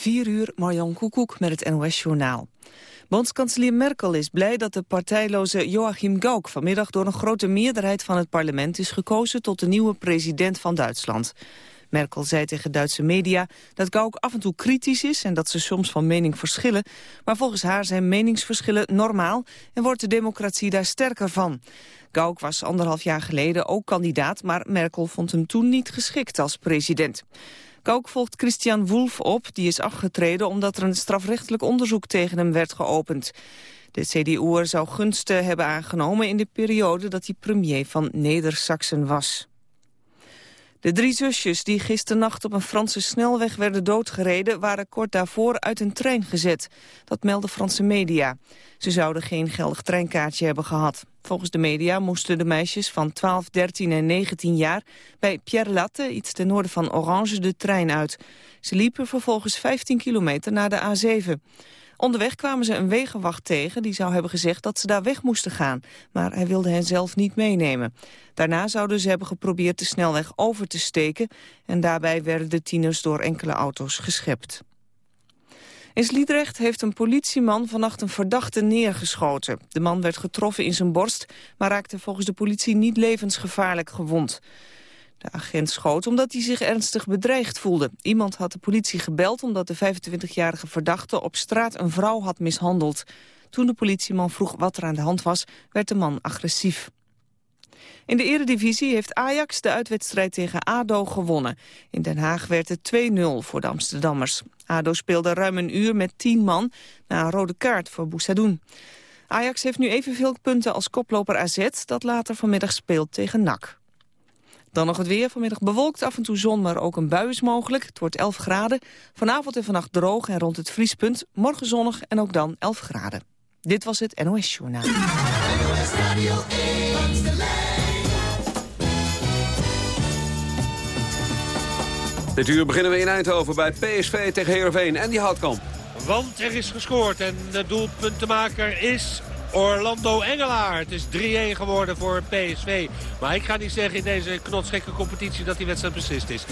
4 uur, Marjan Koekoek met het NOS-journaal. Bondskanselier Merkel is blij dat de partijloze Joachim Gauck vanmiddag door een grote meerderheid van het parlement is gekozen tot de nieuwe president van Duitsland. Merkel zei tegen Duitse media dat Gauck af en toe kritisch is en dat ze soms van mening verschillen, maar volgens haar zijn meningsverschillen normaal en wordt de democratie daar sterker van. Gauck was anderhalf jaar geleden ook kandidaat, maar Merkel vond hem toen niet geschikt als president. Gauck volgt Christian Wolff op, die is afgetreden omdat er een strafrechtelijk onderzoek tegen hem werd geopend. De CDU'er zou gunsten hebben aangenomen in de periode dat hij premier van Neder-Saxen was. De drie zusjes die gisternacht op een Franse snelweg werden doodgereden... waren kort daarvoor uit een trein gezet. Dat melden Franse media. Ze zouden geen geldig treinkaartje hebben gehad. Volgens de media moesten de meisjes van 12, 13 en 19 jaar... bij Pierre Latte, iets ten noorden van Orange, de trein uit. Ze liepen vervolgens 15 kilometer naar de A7. Onderweg kwamen ze een wegenwacht tegen die zou hebben gezegd dat ze daar weg moesten gaan. Maar hij wilde hen zelf niet meenemen. Daarna zouden ze hebben geprobeerd de snelweg over te steken... en daarbij werden de tieners door enkele auto's geschept. In Sliedrecht heeft een politieman vannacht een verdachte neergeschoten. De man werd getroffen in zijn borst, maar raakte volgens de politie niet levensgevaarlijk gewond. De agent schoot omdat hij zich ernstig bedreigd voelde. Iemand had de politie gebeld omdat de 25-jarige verdachte op straat een vrouw had mishandeld. Toen de politieman vroeg wat er aan de hand was, werd de man agressief. In de eredivisie heeft Ajax de uitwedstrijd tegen ADO gewonnen. In Den Haag werd het 2-0 voor de Amsterdammers. ADO speelde ruim een uur met 10 man na een rode kaart voor Boussadoun. Ajax heeft nu evenveel punten als koploper AZ... dat later vanmiddag speelt tegen NAC. Dan nog het weer. Vanmiddag bewolkt, af en toe zon, maar ook een bui is mogelijk. Het wordt 11 graden. Vanavond en vannacht droog en rond het vriespunt. Morgen zonnig en ook dan 11 graden. Dit was het NOS Journaal. Dit uur beginnen we in Eindhoven bij PSV tegen Heerenveen en die Houtkamp. Want er is gescoord en de doelpuntenmaker is Orlando Engelaar. Het is 3-1 geworden voor PSV. Maar ik ga niet zeggen in deze knotsgekke competitie dat die wedstrijd beslist is. 3-1.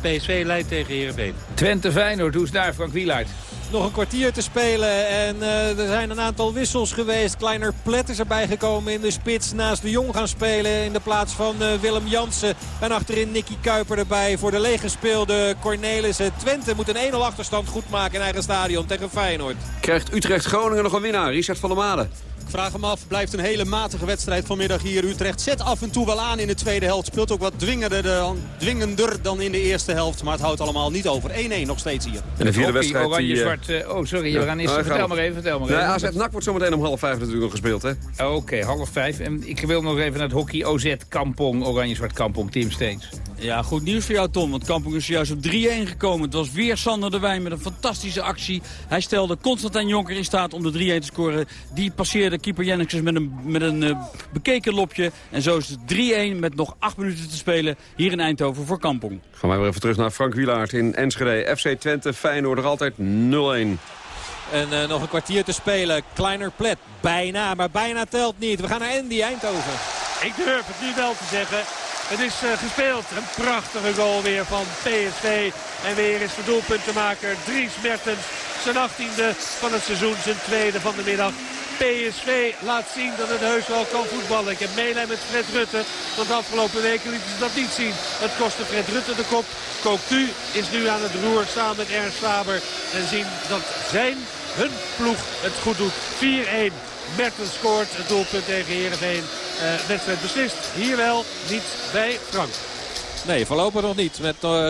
PSV leidt tegen Heerenveen. Twente Feyenoord, hoe is daar Frank Wielaert? Nog een kwartier te spelen en uh, er zijn een aantal wissels geweest. Kleiner Plet is erbij gekomen in de spits naast de Jong gaan spelen in de plaats van uh, Willem Jansen. En achterin Nicky Kuiper erbij voor de leeggespeelde Cornelissen. Twente moet een 1-0 achterstand goed maken in eigen stadion tegen Feyenoord. Krijgt Utrecht-Groningen nog een winnaar, Richard van der Made. Vraag hem af. Blijft een hele matige wedstrijd vanmiddag hier. Utrecht zet af en toe wel aan in de tweede helft. Speelt ook wat dwingender dan, dwingender dan in de eerste helft. Maar het houdt allemaal niet over. 1-1 nog steeds hier. En de vierde wedstrijd... Oranje, die, zwart... Uh, oh, sorry. We gaan eerst... Nou, vertel maar even. Vertel maar even. AZ NAC wordt zometeen om half vijf natuurlijk nog gespeeld, hè? Oké, okay, half vijf. En ik wil nog even naar het hockey. OZ Kampong, Oranje-zwart Kampong, Tim Steens. Ja, goed nieuws voor jou, Tom. Want Kampong is juist op 3-1 gekomen. Het was weer Sander de Wijn met een fantastische actie. Hij stelde Constantijn Jonker in staat om de 3-1 te scoren. Die passeerde keeper Jennings met een, met een uh, bekeken lopje. En zo is het 3-1 met nog 8 minuten te spelen hier in Eindhoven voor Kampong. Gaan wij weer even terug naar Frank Wielaert in Enschede. FC Twente, Feyenoord er altijd 0-1. En uh, nog een kwartier te spelen. Kleiner Plet. Bijna, maar bijna telt niet. We gaan naar Andy Eindhoven. Ik durf het nu wel te zeggen. Het is uh, gespeeld. Een prachtige goal weer van PSV. En weer is de doelpuntenmaker Dries Mertens. Zijn achttiende van het seizoen. Zijn tweede van de middag. PSV laat zien dat het heus wel kan voetballen. Ik heb meelijn met Fred Rutte. Want de afgelopen weken lieten ze dat niet zien. Het kostte Fred Rutte de kop. Cocu is nu aan het roer samen met Ernst Faber. En zien dat zijn, hun ploeg het goed doet. 4-1. Mertens scoort het doelpunt tegen Heerenveen. Uh, wedstrijd beslist. Hier wel, niet bij Frank. Nee, voorlopig nog niet. Met uh,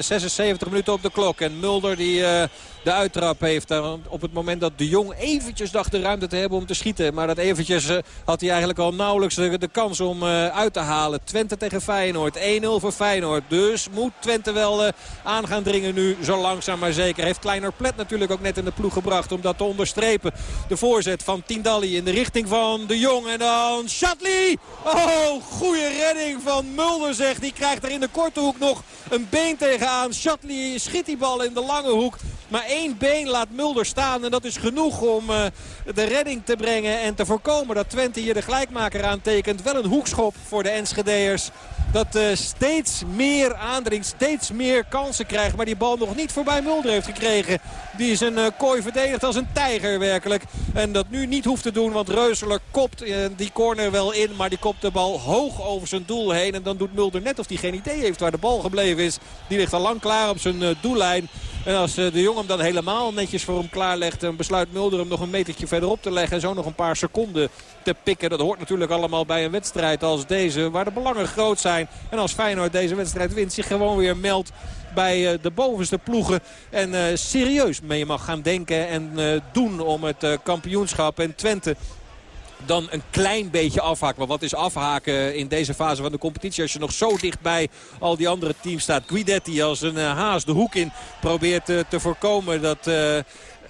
76 minuten op de klok. En Mulder die... Uh, de uittrap heeft. Op het moment dat de Jong eventjes dacht de ruimte te hebben om te schieten. Maar dat eventjes eh, had hij eigenlijk al nauwelijks de, kans om eh, uit te halen. Twente tegen Feyenoord. 1-0 voor Feyenoord. Dus moet Twente wel uh, aan gaan dringen nu. Zo langzaam maar zeker. Heeft Kleiner Plet natuurlijk ook net in de ploeg gebracht om dat te onderstrepen. De voorzet van Tindalli in de richting van de Jong. En dan Shatley. Oh, goede redding van Mulder zegt. Die krijgt er in de korte hoek nog een been tegenaan. Shatley schiet die bal in de lange hoek. Maar één been laat Mulder staan. En dat is genoeg om de redding te brengen. En te voorkomen dat Twente hier de gelijkmaker aantekent. Wel een hoekschop voor de Enschedeers dat uh, steeds meer aandringt, steeds meer kansen krijgt. Maar die bal nog niet voorbij Mulder heeft gekregen. Die een uh, kooi verdedigd als een tijger werkelijk. En dat nu niet hoeft te doen, want Reuseler kopt uh, die corner wel in. Maar die kopt de bal hoog over zijn doel heen. En dan doet Mulder net of hij geen idee heeft waar de bal gebleven is. Die ligt al lang klaar op zijn doellijn. En als de jongen hem dan helemaal netjes voor hem klaarlegt... dan besluit Mulder hem nog een metertje verderop te leggen. En zo nog een paar seconden te pikken. Dat hoort natuurlijk allemaal bij een wedstrijd als deze. Waar de belangen groot zijn. En als Feyenoord deze wedstrijd wint zich gewoon weer meldt bij de bovenste ploegen. En uh, serieus mee mag gaan denken en uh, doen om het kampioenschap. En Twente dan een klein beetje afhaken. Maar wat is afhaken in deze fase van de competitie als je nog zo dichtbij al die andere teams staat. Guidetti als een haas de hoek in probeert te voorkomen dat...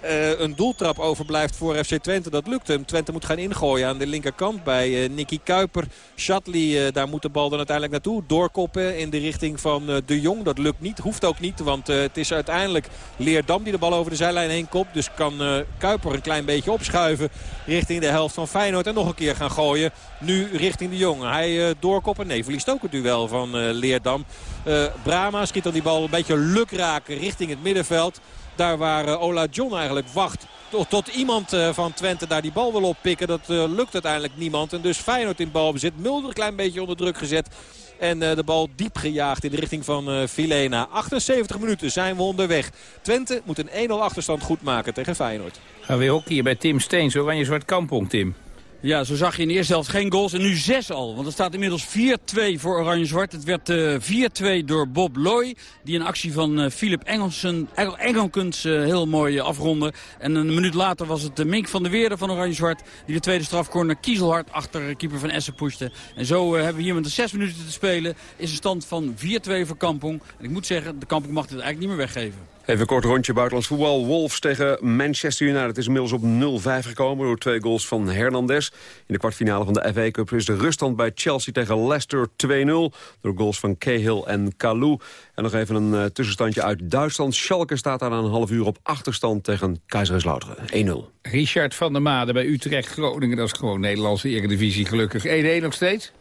Uh, een doeltrap overblijft voor FC Twente. Dat lukt hem. Twente moet gaan ingooien aan de linkerkant bij uh, Nicky Kuiper. Shatley, uh, daar moet de bal dan uiteindelijk naartoe. Doorkoppen in de richting van De Jong. Dat lukt niet. Hoeft ook niet. Want het is uiteindelijk Leerdam die de bal over de zijlijn heen kopt. Dus kan Kuiper een klein beetje opschuiven richting de helft van Feyenoord. En nog een keer gaan gooien. Nu richting De Jong. Hij doorkoppen. Nee, verliest ook het duel van Leerdam. Brama schiet dan die bal een beetje lukraak richting het middenveld. Daar waar eh, Ola John eigenlijk wacht tot, iemand eh, van Twente daar die bal wil oppikken. Dat uh, lukt uiteindelijk niemand. En dus Feyenoord in balbezit. Mulder een klein beetje onder druk gezet. En de bal diep gejaagd in de richting van Filena. 78 minuten zijn we onderweg. Twente moet een 1-0 achterstand goed maken tegen Feyenoord. Gaan we hockey bij Tim Steens. Oranje Zwart Kampong, Tim. Ja, zo zag je in de eerste helft geen goals. En nu zes al. Want het staat inmiddels 4-2 voor Oranje-Zwart. Het werd uh, 4-2 door Bob Loy. Die een actie van uh, Philip Engelsen, Engelkens uh, heel mooi afronde. En een minuut later was het Mink van de Weerde van Oranje-Zwart. Die de tweede strafcorner kiezelhard achter keeper van Essen pushte. En zo hebben we hier met de zes minuten te spelen. Is een stand van 4-2 voor Kampong. En ik moet zeggen, de Kampong mag dit eigenlijk niet meer weggeven. Even een kort rondje buitenlands voetbal. Wolves tegen Manchester United is inmiddels op 0-5 gekomen door twee goals van Hernandez. In de kwartfinale van de FA Cup is de ruststand bij Chelsea tegen Leicester 2-0. Door goals van Cahill en Kalou. En nog even een uh, tussenstandje uit Duitsland. Schalke staat daar aan een half uur op achterstand tegen Kaiserslauteren. 1-0. Richard van der Made bij Utrecht Groningen. Dat is gewoon Nederlandse Eredivisie gelukkig. 1-1 nog steeds?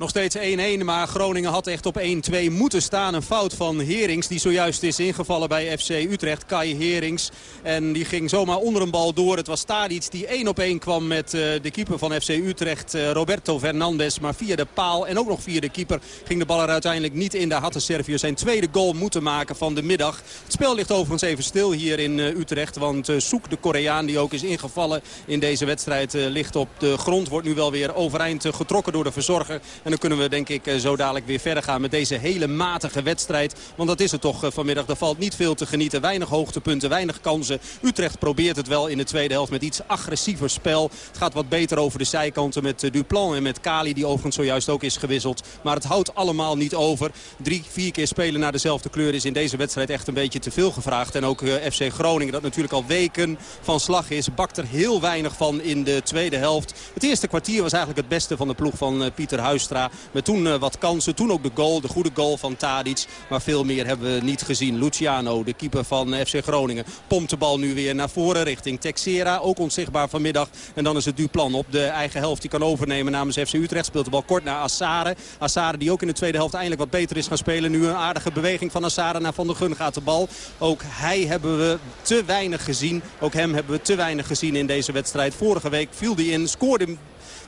Nog steeds 1-1, maar Groningen had echt op 1-2 moeten staan. Een fout van Herings, die zojuist is ingevallen bij FC Utrecht. Kai Herings. En die ging zomaar onder een bal door. Het was Tadic die 1 op 1 kwam met uh, de keeper van FC Utrecht, uh, Roberto Fernandes. Maar via de paal en ook nog via de keeper ging de bal er uiteindelijk niet in. Daar had de Serviër zijn tweede goal moeten maken van de middag. Het spel ligt overigens even stil hier in uh, Utrecht. Want Soek, de Koreaan die ook is ingevallen in deze wedstrijd, ligt op de grond. Wordt nu wel weer overeind getrokken door de verzorger. En dan kunnen we denk ik eh, zo dadelijk weer verder gaan met deze hele matige wedstrijd. Want dat is het toch eh, vanmiddag. Er valt niet veel te genieten. Weinig hoogtepunten, weinig kansen. Utrecht probeert het wel in de tweede helft met iets agressiever spel. Het gaat wat beter over de zijkanten met eh, Duplan en met Kali. Die overigens zojuist ook is gewisseld. Maar het houdt allemaal niet over. Drie, vier keer spelen naar dezelfde kleur is in deze wedstrijd echt een beetje te veel gevraagd. En ook FC Groningen dat natuurlijk al weken van slag is. Bakt er heel weinig van in de tweede helft. Het eerste kwartier was eigenlijk het beste van de ploeg van Pieter Huistra. Met toen uh, wat kansen. Toen ook de goal, de goede goal van Tadic. Maar veel meer hebben we niet gezien. Luciano, de keeper van FC Groningen, pompt de bal nu weer naar voren richting Texera. Ook onzichtbaar vanmiddag. En dan is het Duplan op de eigen helft. Die kan overnemen namens FC Utrecht. Speelt de bal kort naar Assare. Assare die ook in de tweede helft eindelijk wat beter is gaan spelen. Nu een aardige beweging van Assare naar Van der Gun gaat de bal. Ook hij hebben we te weinig gezien. Ook hem hebben we te weinig gezien in deze wedstrijd. Vorige week viel hij in, scoorde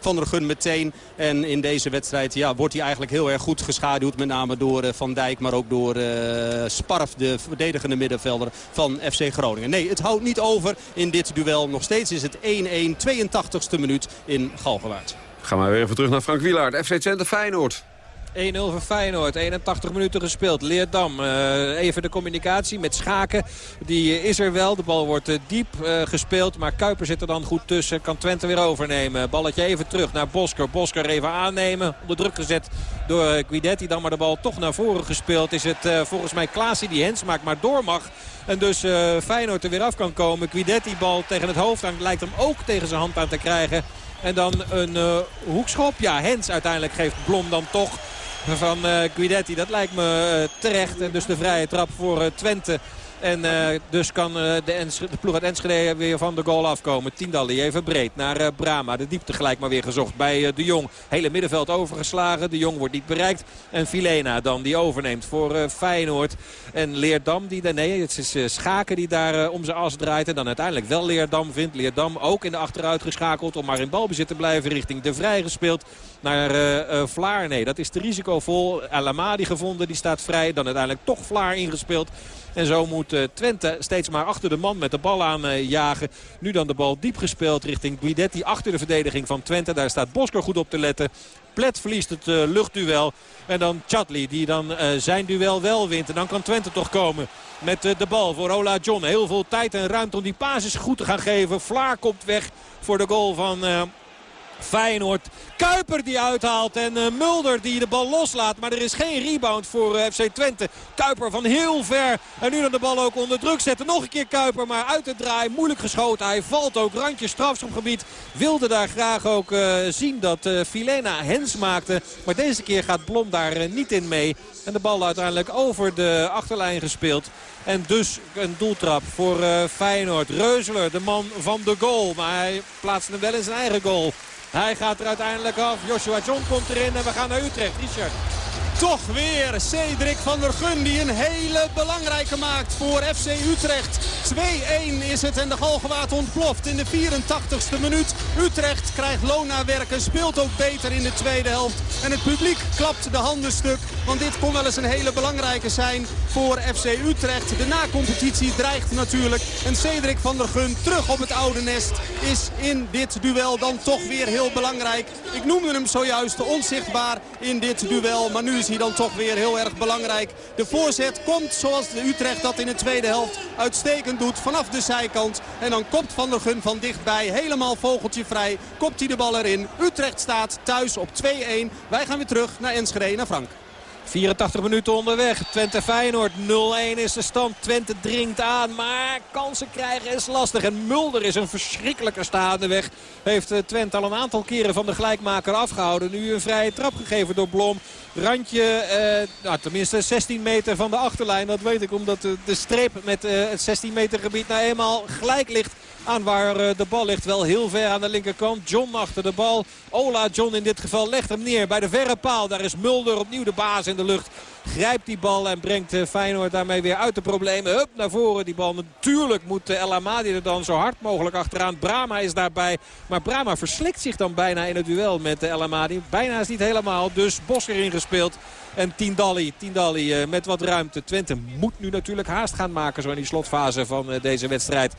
van der Gun meteen. En in deze wedstrijd ja, wordt hij eigenlijk heel erg goed geschaduwd. Met name door uh, Van Dijk, maar ook door uh, Sparf, de verdedigende middenvelder van FC Groningen. Nee, het houdt niet over in dit duel. Nog steeds is het 1-1, 82e minuut in Galgenwaard. Gaan we weer even terug naar Frank Wielaert. FC Twente Feyenoord. 1-0 voor Feyenoord. 81 minuten gespeeld. Leerdam. Uh, even de communicatie met Schaken. Die is er wel. De bal wordt uh, diep gespeeld. Maar Kuiper zit er dan goed tussen. Kan Twente weer overnemen. Balletje even terug naar Bosker. Bosker even aannemen. Onder druk gezet door Guidetti. Dan maar de bal toch naar voren gespeeld. Is het volgens mij Klaasie die hens maakt. Maar door mag. En dus Feyenoord er weer af kan komen. Guidetti bal tegen het hoofd aan. Lijkt hem ook tegen zijn hand aan te krijgen. En dan een hoekschop. Ja, Hens uiteindelijk geeft Blom dan toch van uh, Guidetti. Dat lijkt me uh, terecht. En dus de vrije trap voor uh, Twente En uh, dus kan uh, de, de, ploeg uit Enschede weer van de goal afkomen. Tiendalli even breed naar uh, Brama. De diepte gelijk maar weer gezocht bij De Jong. Hele middenveld overgeslagen. De Jong wordt niet bereikt. En Filena dan die overneemt voor Feyenoord. En Leerdam die daar... Nee, het is Schaken die daar om zijn as draait. En dan uiteindelijk wel Leerdam vindt. Leerdam ook in de achteruit geschakeld om maar in balbezit te blijven richting De Vrij gespeeld naar Vlaar. Nee, dat is te risicovol. Alamadi gevonden, die staat vrij. Dan uiteindelijk toch Vlaar ingespeeld. En zo moet uh, Twente steeds maar achter de man met de bal aan uh, jagen. Nu dan de bal diep gespeeld richting Guidetti achter de verdediging van Twente. Daar staat Bosker goed op te letten. Plet verliest het uh, luchtduel. En dan Chatli die dan zijn duel wel wint. En dan kan Twente toch komen met de bal voor Ola John. Heel veel tijd en ruimte om die pases goed te gaan geven. Vlaar komt weg voor de goal van Feyenoord. Kuiper die uithaalt en uh, Mulder die de bal loslaat. Maar er is geen rebound voor eh, FC Twente. Kuiper van heel ver. En nu dan de bal ook onder druk zetten. Nog een keer Kuiper, maar uit het draai. Moeilijk geschoten. Hij valt ook. Randje strafschopgebied. Wilde daar graag ook uh, zien dat Filena hens maakte. Maar deze keer gaat Blom daar niet in mee. En de bal uiteindelijk over de achterlijn gespeeld. En dus een doeltrap voor Feyenoord. Reuzeler, de man van de goal. Maar hij plaatste hem wel in zijn eigen goal. Hij gaat er uiteindelijk af. Joshua John komt erin en we gaan naar Utrecht. Richard. Toch weer Cedric van der Gun die een hele belangrijke maakt voor FC Utrecht. 2-1 is het en de galgenwaard ontploft in de 84ste minuut. Utrecht krijgt Lona werken, speelt ook beter in de tweede helft. En het publiek klapt de handen stuk, want dit kon wel eens een hele belangrijke zijn voor FC Utrecht. De na-competitie dreigt natuurlijk. En Cedric van der Gun terug op het oude nest is in dit duel dan toch weer heel belangrijk. Ik noemde hem zojuist onzichtbaar in dit duel, maar nu is hij dan toch weer heel erg belangrijk. De voorzet komt zoals de Utrecht dat in de tweede helft uitstekend doet vanaf de zijkant. En dan komt Van der Gun van dichtbij helemaal vogeltje vrij. Kopt hij de bal erin. Utrecht staat thuis op 2-1. Wij gaan weer terug naar Enschede, naar Frank. 84 minuten onderweg. Twente Feyenoord 0-1 is de stand. Twente dringt aan, maar kansen krijgen is lastig. En Mulder is een verschrikkelijke staande weg. Heeft eh, Twente al een aantal keren van de gelijkmaker afgehouden. Nu een vrije trap gegeven door Blom. Randje, eh, nou, tenminste 16 meter van de achterlijn. Dat weet ik omdat de, de streep met eh, het 16 meter gebied nou eenmaal gelijk ligt aan waar eh, de bal ligt. Wel heel ver aan de linkerkant. John achter de bal. Ola John in dit geval legt hem neer bij de verre paal. Daar is Mulder opnieuw de baas in de lucht. Grijpt die bal en brengt eh, Feyenoord daarmee weer uit de problemen. Hup, naar voren die bal. Natuurlijk moet eh, El Amadi er dan zo hard mogelijk achteraan. Brama is daarbij. Maar Brama verslikt zich dan bijna in het duel met El Amadi. Bijna is niet helemaal. Dus Bos erin gespeeld. En Tindalli, Tindalli met wat ruimte. Twente moet nu natuurlijk haast gaan maken zo in die slotfase van deze wedstrijd.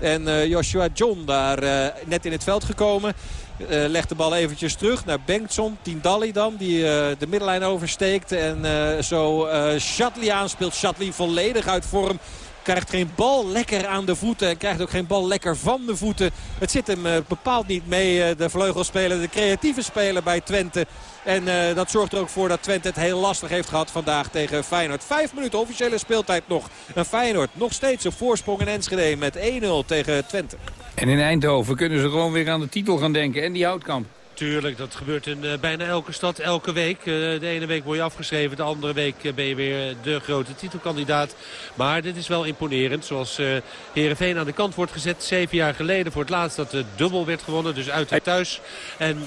En Joshua John daar net in het veld gekomen. Uh, legt de bal eventjes terug naar Bengtson. Tindalli dan, die de middenlijn oversteekt. En zo Shatley aanspeelt. Shatley volledig uit vorm. Krijgt geen bal lekker aan de voeten. En krijgt ook geen bal lekker van de voeten. Het zit hem bepaald niet mee. de vleugelspeler, de creatieve speler bij Twente. En uh, dat zorgt er ook voor dat Twente het heel lastig heeft gehad vandaag tegen Feyenoord. Vijf minuten officiële speeltijd nog. En Feyenoord nog steeds op voorsprong in Enschede met 1-0 tegen Twente. En in Eindhoven kunnen ze gewoon weer aan de titel gaan denken. En die houtkamp. Tuurlijk, dat gebeurt in uh, bijna elke stad, elke week. Uh, de ene week word je afgeschreven, de andere week uh, ben je weer de grote titelkandidaat. Maar dit is wel imponerend, zoals uh, Heerenveen aan de kant wordt gezet. Zeven jaar geleden voor het laatst dat de dubbel werd gewonnen, dus uit en thuis. En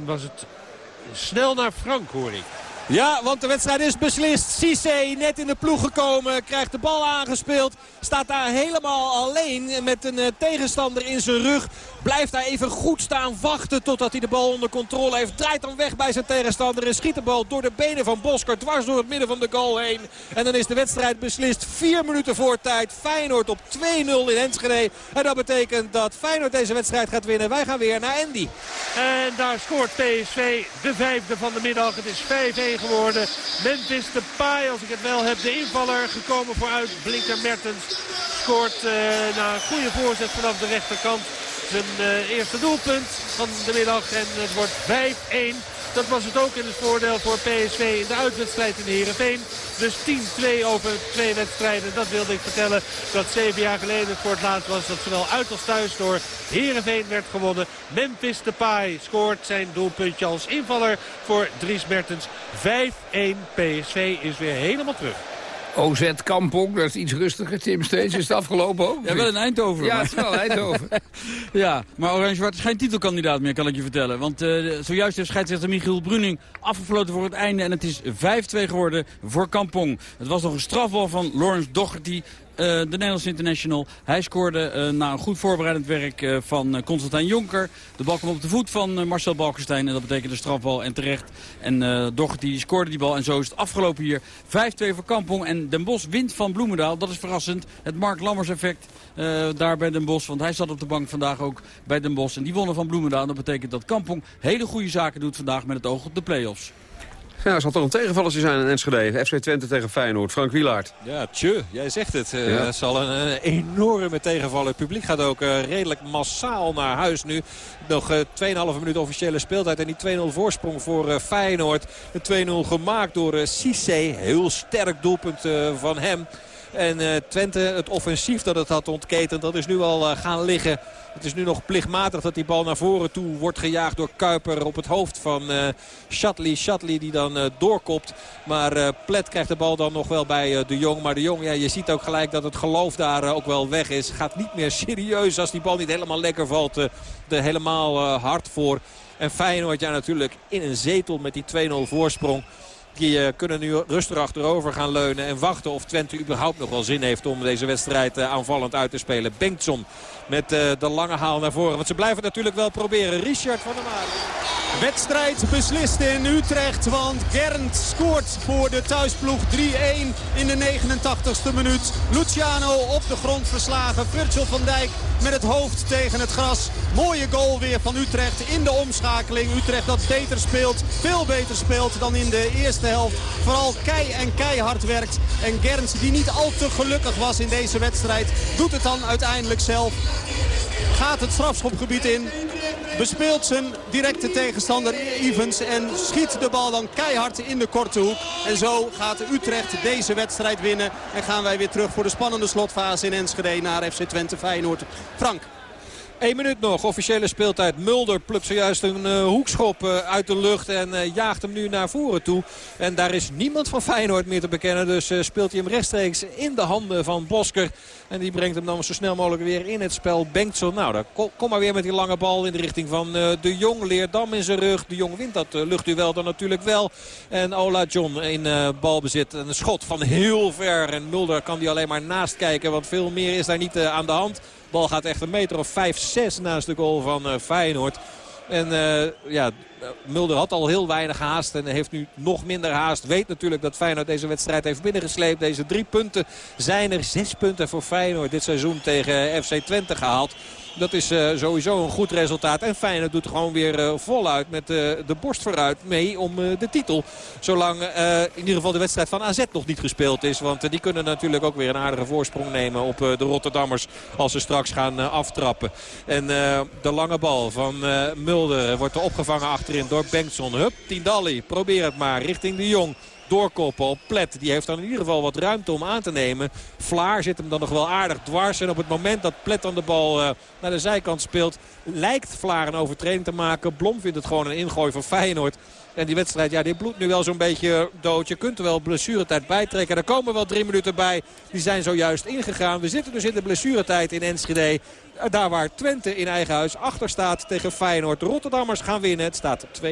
5-1 was het snel naar Frank, hoor ik. Ja, want de wedstrijd is beslist. Cisse net in de ploeg gekomen. Krijgt de bal aangespeeld. Staat daar helemaal alleen met een tegenstander in zijn rug. Blijft daar even goed staan wachten totdat hij de bal onder controle heeft. Draait dan weg bij zijn tegenstander en schiet de bal door de benen van Bosker. Dwars door het midden van de goal heen. En dan is de wedstrijd beslist. Vier minuten voor tijd. Feyenoord op 2-0 in Enschede. En dat betekent dat Feyenoord deze wedstrijd gaat winnen. Wij gaan weer naar Andy. En daar scoort PSV de vijfde van de middag. Het is 5-1 geworden. Memphis de Paai, als ik het wel heb, de invaller gekomen vooruit. Blinker Mertens scoort uh, na een goede voorzet vanaf de rechterkant zijn uh, eerste doelpunt van de middag. En het wordt 5-1. Dat was het ook in het voordeel voor PSV in de uitwedstrijd in de Heerenveen. Dus 10-2 over twee wedstrijden. Dat wilde ik vertellen. Dat zeven jaar geleden voor het laatst was dat zowel uit als thuis door Heerenveen werd gewonnen. Memphis Depay scoort zijn doelpuntje als invaller voor Dries Mertens. 5-1 PSV is weer helemaal terug. OZ Kampong, dat is iets rustiger. Tim Steeds, is het afgelopen ook? Ja, wel in Eindhoven. Ja, het is wel Eindhoven. ja, maar Oranje-Zwart is geen titelkandidaat meer, kan ik je vertellen. Want uh, zojuist heeft scheidsrechter Michiel Bruning afgefloten voor het einde. En het is 5-2 geworden voor Kampong. Het was nog een strafbal van Lawrence Docherty de Nederlandse international. Hij scoorde uh, na een goed voorbereidend werk uh, van Constantijn Jonker. De bal kwam op de voet van Marcel Balkenstein. En dat betekende strafbal en terecht. En uh, Docherty scoorde die bal. En zo is het afgelopen hier. 5-2 voor Kampong. En Den Bos wint van Bloemendaal. Dat is verrassend. Het Mark Lammers effect daar bij Den Bos. Want hij zat op de bank vandaag ook bij Den Bos. En die wonnen van Bloemendaal. En dat betekent dat Kampong hele goede zaken doet vandaag met het oog op de play-offs. Ja, zal toch een tegenvallertje zijn in Enschede. FC Twente tegen Feyenoord. Frank Wielaert. Ja, tje, jij zegt het. Uh, ja. Het zal een, een, enorme tegenvaller. Het publiek gaat ook uh, redelijk massaal naar huis nu. Nog uh, 2,5 minuut officiële speeltijd. En die 2-0 voorsprong voor Feyenoord. Een 2-0 gemaakt door Cissé. Heel sterk doelpunt van hem. En uh, Twente, het offensief dat het had ontketend, dat is nu al uh, gaan liggen. Het is nu nog plichtmatig dat die bal naar voren toe wordt gejaagd door Kuiper op het hoofd van uh, Shatley. Shatley die dan doorkopt. Maar Plet krijgt de bal dan nog wel bij de Jong. Maar de Jong, ja, je ziet ook gelijk dat het geloof daar ook wel weg is. Gaat niet meer serieus als die bal niet helemaal lekker valt. er helemaal hard voor. En Feyenoord ja natuurlijk in een zetel met die 2-0 voorsprong. Die uh, kunnen nu rustig achterover gaan leunen en wachten of Twente überhaupt nog wel zin heeft om deze wedstrijd uh, aanvallend uit te spelen. Bengtson met uh, de lange haal naar voren. Want ze blijven natuurlijk wel proberen. Richard van der Maarden. Wedstrijd beslist in Utrecht. Want Gernt scoort voor de thuisploeg 3-1 in de 89ste minuut. Luciano op de grond verslagen. Virgil van Dijk met het hoofd tegen het gras. Mooie goal weer van Utrecht in de omschakeling. Utrecht dat beter speelt. Veel beter speelt dan in de eerste helft. Vooral kei en keihard werkt. En Gernt die niet al te gelukkig was in deze wedstrijd. Doet het dan uiteindelijk zelf. Gaat het strafschopgebied in. Bespeelt zijn directe tegenstander Evans. En schiet de bal dan keihard in de korte hoek. En zo gaat Utrecht deze wedstrijd winnen. En gaan wij weer terug voor de spannende slotfase in Enschede naar FC Twente Feyenoord. Frank. 1 minuut nog, officiële speeltijd. Mulder plukt zojuist een uh, hoekschop uh, uit de lucht en uh, jaagt hem nu naar voren toe. En daar is niemand van Feyenoord meer te bekennen. Dus speelt hij hem rechtstreeks in de handen van Bosker. En die brengt hem dan zo snel mogelijk weer in het spel. Bengtson, nou, dan kom, kom maar weer met die lange bal in de richting van de Jong. Leerdam in zijn rug. De Jong wint dat luchtduel dan natuurlijk wel. En Ola John in balbezit. Een schot van heel ver. En Mulder kan die alleen maar naast kijken. Want veel meer is daar niet aan de hand. Bal gaat echt een meter of 5-6 naast de goal van uh, Feyenoord. En uh, ja, Mulder had al heel weinig haast en heeft nu nog minder haast. Weet natuurlijk dat Feyenoord deze wedstrijd heeft binnengesleept. Deze drie punten zijn er. Zes punten voor Feyenoord dit seizoen tegen FC Twente gehaald. Dat is uh, sowieso een goed resultaat. En Feyenoord doet gewoon weer uh, voluit met uh, de borst vooruit mee om de titel. Zolang in ieder geval de wedstrijd van AZ nog niet gespeeld is. Want die kunnen natuurlijk ook weer een aardige voorsprong nemen op de Rotterdammers. Als ze straks gaan aftrappen. En de lange bal van Mulder wordt er opgevangen achterin door Bengtson. Hup, Tindalli, probeer het maar richting de Jong doorkoppen op Plet. Die heeft dan in ieder geval wat ruimte om aan te nemen. Vlaar zit hem dan nog wel aardig dwars. En op het moment dat Plet dan de bal uh, naar de zijkant speelt... lijkt Vlaar een overtreding te maken. Blom vindt het gewoon een ingooi van Feyenoord. En die wedstrijd, ja, die bloedt nu wel zo'n beetje dood. Je kunt er wel blessuretijd bij trekken. Er komen wel drie minuten bij. Die zijn zojuist ingegaan. We zitten dus in de blessuretijd in Enschede. Daar waar Twente in eigen huis achter staat tegen Feyenoord. Rotterdammers gaan winnen. Het staat 2-0.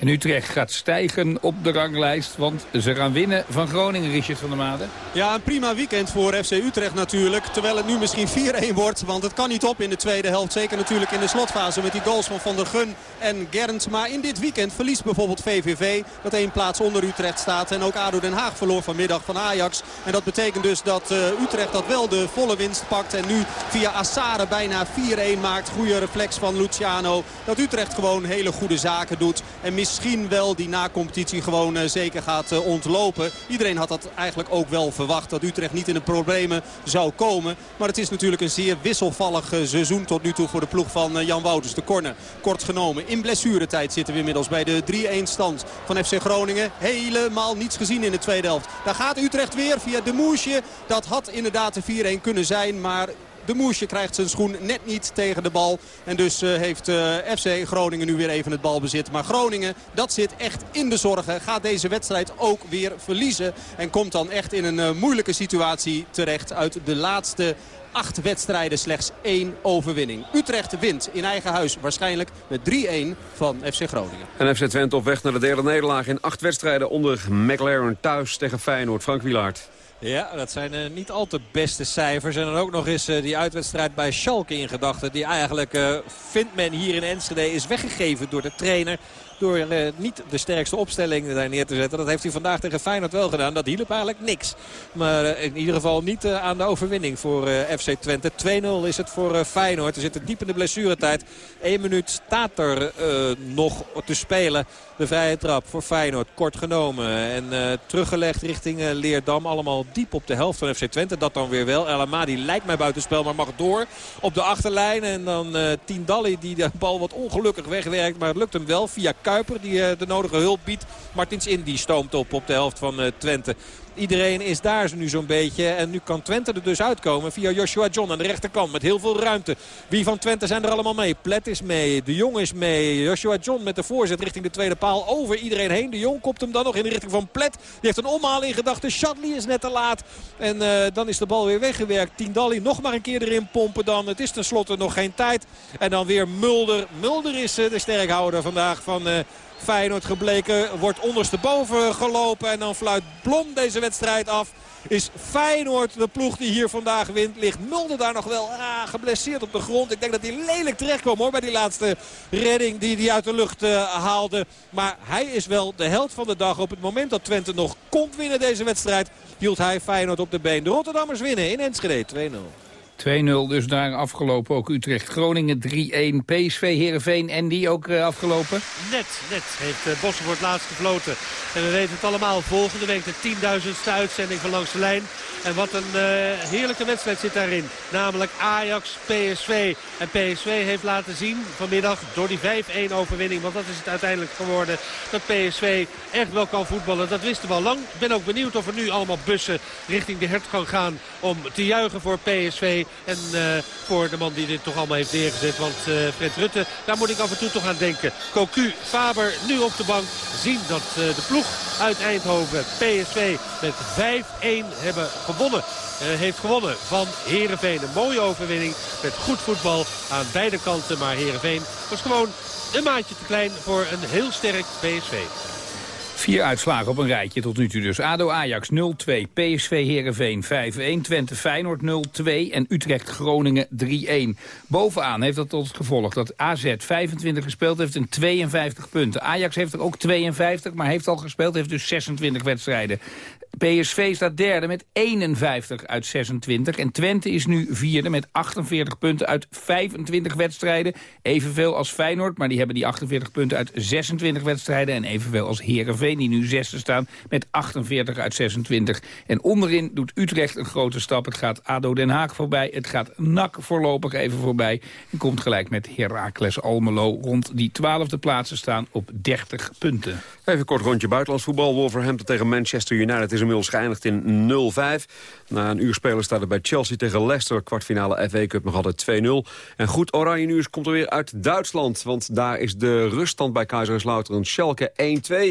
En Utrecht gaat stijgen op de ranglijst, want ze gaan winnen van Groningen, Richard van der Made. Ja, een prima weekend voor FC Utrecht natuurlijk. Terwijl het nu misschien 4-1 wordt, want het kan niet op in de tweede helft. Zeker natuurlijk in de slotfase met die goals van Van der Gun en Gernt. Maar in dit weekend verliest bijvoorbeeld VVV, dat één plaats onder Utrecht staat. En ook ADO Den Haag verloor vanmiddag van Ajax. En dat betekent dus dat uh, Utrecht dat wel de volle winst pakt. En nu via Assare bijna 4-1 maakt. Goede reflex van Luciano. Dat Utrecht gewoon hele goede zaken doet. En misschien wel die na-competitie gewoon uh, zeker gaat uh, ontlopen. Iedereen had dat eigenlijk ook wel verwacht. Dat Utrecht niet in de problemen zou komen. Maar het is natuurlijk een zeer wisselvallig uh, seizoen tot nu toe voor de ploeg van Jan Wouters. De corner kort genomen. In blessuretijd zitten we inmiddels bij de 3-1 stand van FC Groningen. Helemaal niets gezien in de tweede helft. Daar gaat Utrecht weer via de Moesje. Dat had inderdaad de 4-1 kunnen zijn. Maar De Moesje krijgt zijn schoen net niet tegen de bal. En dus heeft FC Groningen nu weer even het balbezit. Maar Groningen, dat zit echt in de zorgen. Gaat deze wedstrijd ook weer verliezen. En komt dan echt in een moeilijke situatie terecht uit de laatste acht wedstrijden slechts één overwinning. Utrecht wint in eigen huis waarschijnlijk met 3-1 van FC Groningen. En FC Twente op weg naar de derde nederlaag in acht wedstrijden onder McLaren thuis tegen Feyenoord. Frank Wielaert. Ja, dat zijn uh, niet al te beste cijfers. En dan ook nog eens uh, die uitwedstrijd bij Schalke in gedachten. Die eigenlijk, uh, vindt men hier in Enschede, is weggegeven door de trainer door niet de sterkste opstelling daar neer te zetten. Dat heeft hij vandaag tegen Feyenoord wel gedaan. Dat hielp eigenlijk niks. Maar in ieder geval niet aan de overwinning voor FC Twente. 2-0 is het voor Feyenoord. Er zit een diep in de blessuretijd. 1 minuut staat er nog te spelen. De vrije trap voor Feyenoord. Kort genomen. En teruggelegd richting Leerdam. Allemaal diep op de helft van FC Twente. Dat dan weer wel. El Amadi lijkt mij buitenspel. Maar mag door op de achterlijn. En dan Tindalli die de bal wat ongelukkig wegwerkt. Maar het lukt hem wel via Kuiper die eh, de nodige hulp biedt. Martins Indy stoomt op op de helft van eh, Twente. Iedereen is daar nu zo'n beetje. En nu kan Twente er dus uitkomen via Joshua John aan de rechterkant. Met heel veel ruimte. Wie van Twente zijn er allemaal mee? Plet is mee. De Jong is mee. Joshua John met de voorzet richting de tweede paal. Over iedereen heen. De Jong kopt hem dan nog in de richting van Plet. Die heeft een omhaal in gedachten. Shadley is net te laat. En uh, dan is de bal weer weggewerkt. Tindalli nog maar een keer erin pompen dan. Het is tenslotte nog geen tijd. En dan weer Mulder. Mulder is uh, de sterkhouder vandaag van... Uh, Feyenoord gebleken. Wordt ondersteboven gelopen en dan fluit Blom deze wedstrijd af. Is Feyenoord de ploeg die hier vandaag wint. Ligt Mulder daar nog wel ah, geblesseerd op de grond. Ik denk dat hij lelijk terecht kwam hoor, bij die laatste redding die hij uit de lucht uh, haalde. Maar hij is wel de held van de dag. Op het moment dat Twente nog komt winnen deze wedstrijd... hield hij Feyenoord op de been. De Rotterdammers winnen in Enschede 2-0. 2-0 dus daar afgelopen. Ook Utrecht-Groningen 3-1. PSV Heerenveen en die ook uh, afgelopen? Net, net heeft uh, Bossen voor het laatst gefloten. En we weten het allemaal. Volgende week de 10.000ste uitzending van Langs de Lijn. En wat een uh, heerlijke wedstrijd zit daarin. Namelijk Ajax-PSV. En PSV heeft laten zien vanmiddag door die 5-1 overwinning. Want dat is het uiteindelijk geworden. Dat PSV echt wel kan voetballen. Dat wisten we al lang. Ik ben ook benieuwd of er nu allemaal bussen richting de hertgang gaan. Om te juichen voor PSV. En uh, voor de man die dit toch allemaal heeft neergezet. Want uh, Fred Rutte, daar moet ik af en toe toch aan denken. Cocu, Faber nu op de bank. Zien dat uh, de ploeg uit Eindhoven PSV met 5-1 hebben gewonnen. heeft gewonnen van Heerenveen. Een mooie overwinning met goed voetbal aan beide kanten. Maar Heerenveen was gewoon een maatje te klein voor een heel sterk PSV. Vier uitslagen op een rijtje tot nu toe dus. ADO Ajax 0-2, PSV Heerenveen 5-1, Twente Feyenoord 0-2 en Utrecht Groningen 3-1. Bovenaan heeft dat tot gevolg dat AZ 25 gespeeld heeft en 52 punten. Ajax heeft er ook 52, maar heeft al gespeeld, heeft dus 26 wedstrijden. PSV staat derde met 51 uit 26. En Twente is nu vierde met 48 punten uit 25 wedstrijden. Evenveel als Feyenoord, maar die hebben die 48 punten uit 26 wedstrijden. En evenveel als Heerenveen, die nu zesde staan met 48 uit 26. En onderin doet Utrecht een grote stap. Het gaat ADO Den Haag voorbij. Het gaat NAC voorlopig even voorbij. En komt gelijk met Heracles Almelo rond die twaalfde plaatsen staan op 30 punten. Even kort rondje buitenlands voetbal. Wolverhampton tegen Manchester United is inmiddels geëindigd in 0-5. Na een uur spelen staat er bij Chelsea tegen Leicester. Kwartfinale FA Cup nog altijd 2-0. En goed oranje nieuws komt er weer uit Duitsland. Want daar is de ruststand bij Kaiserslautern Schalke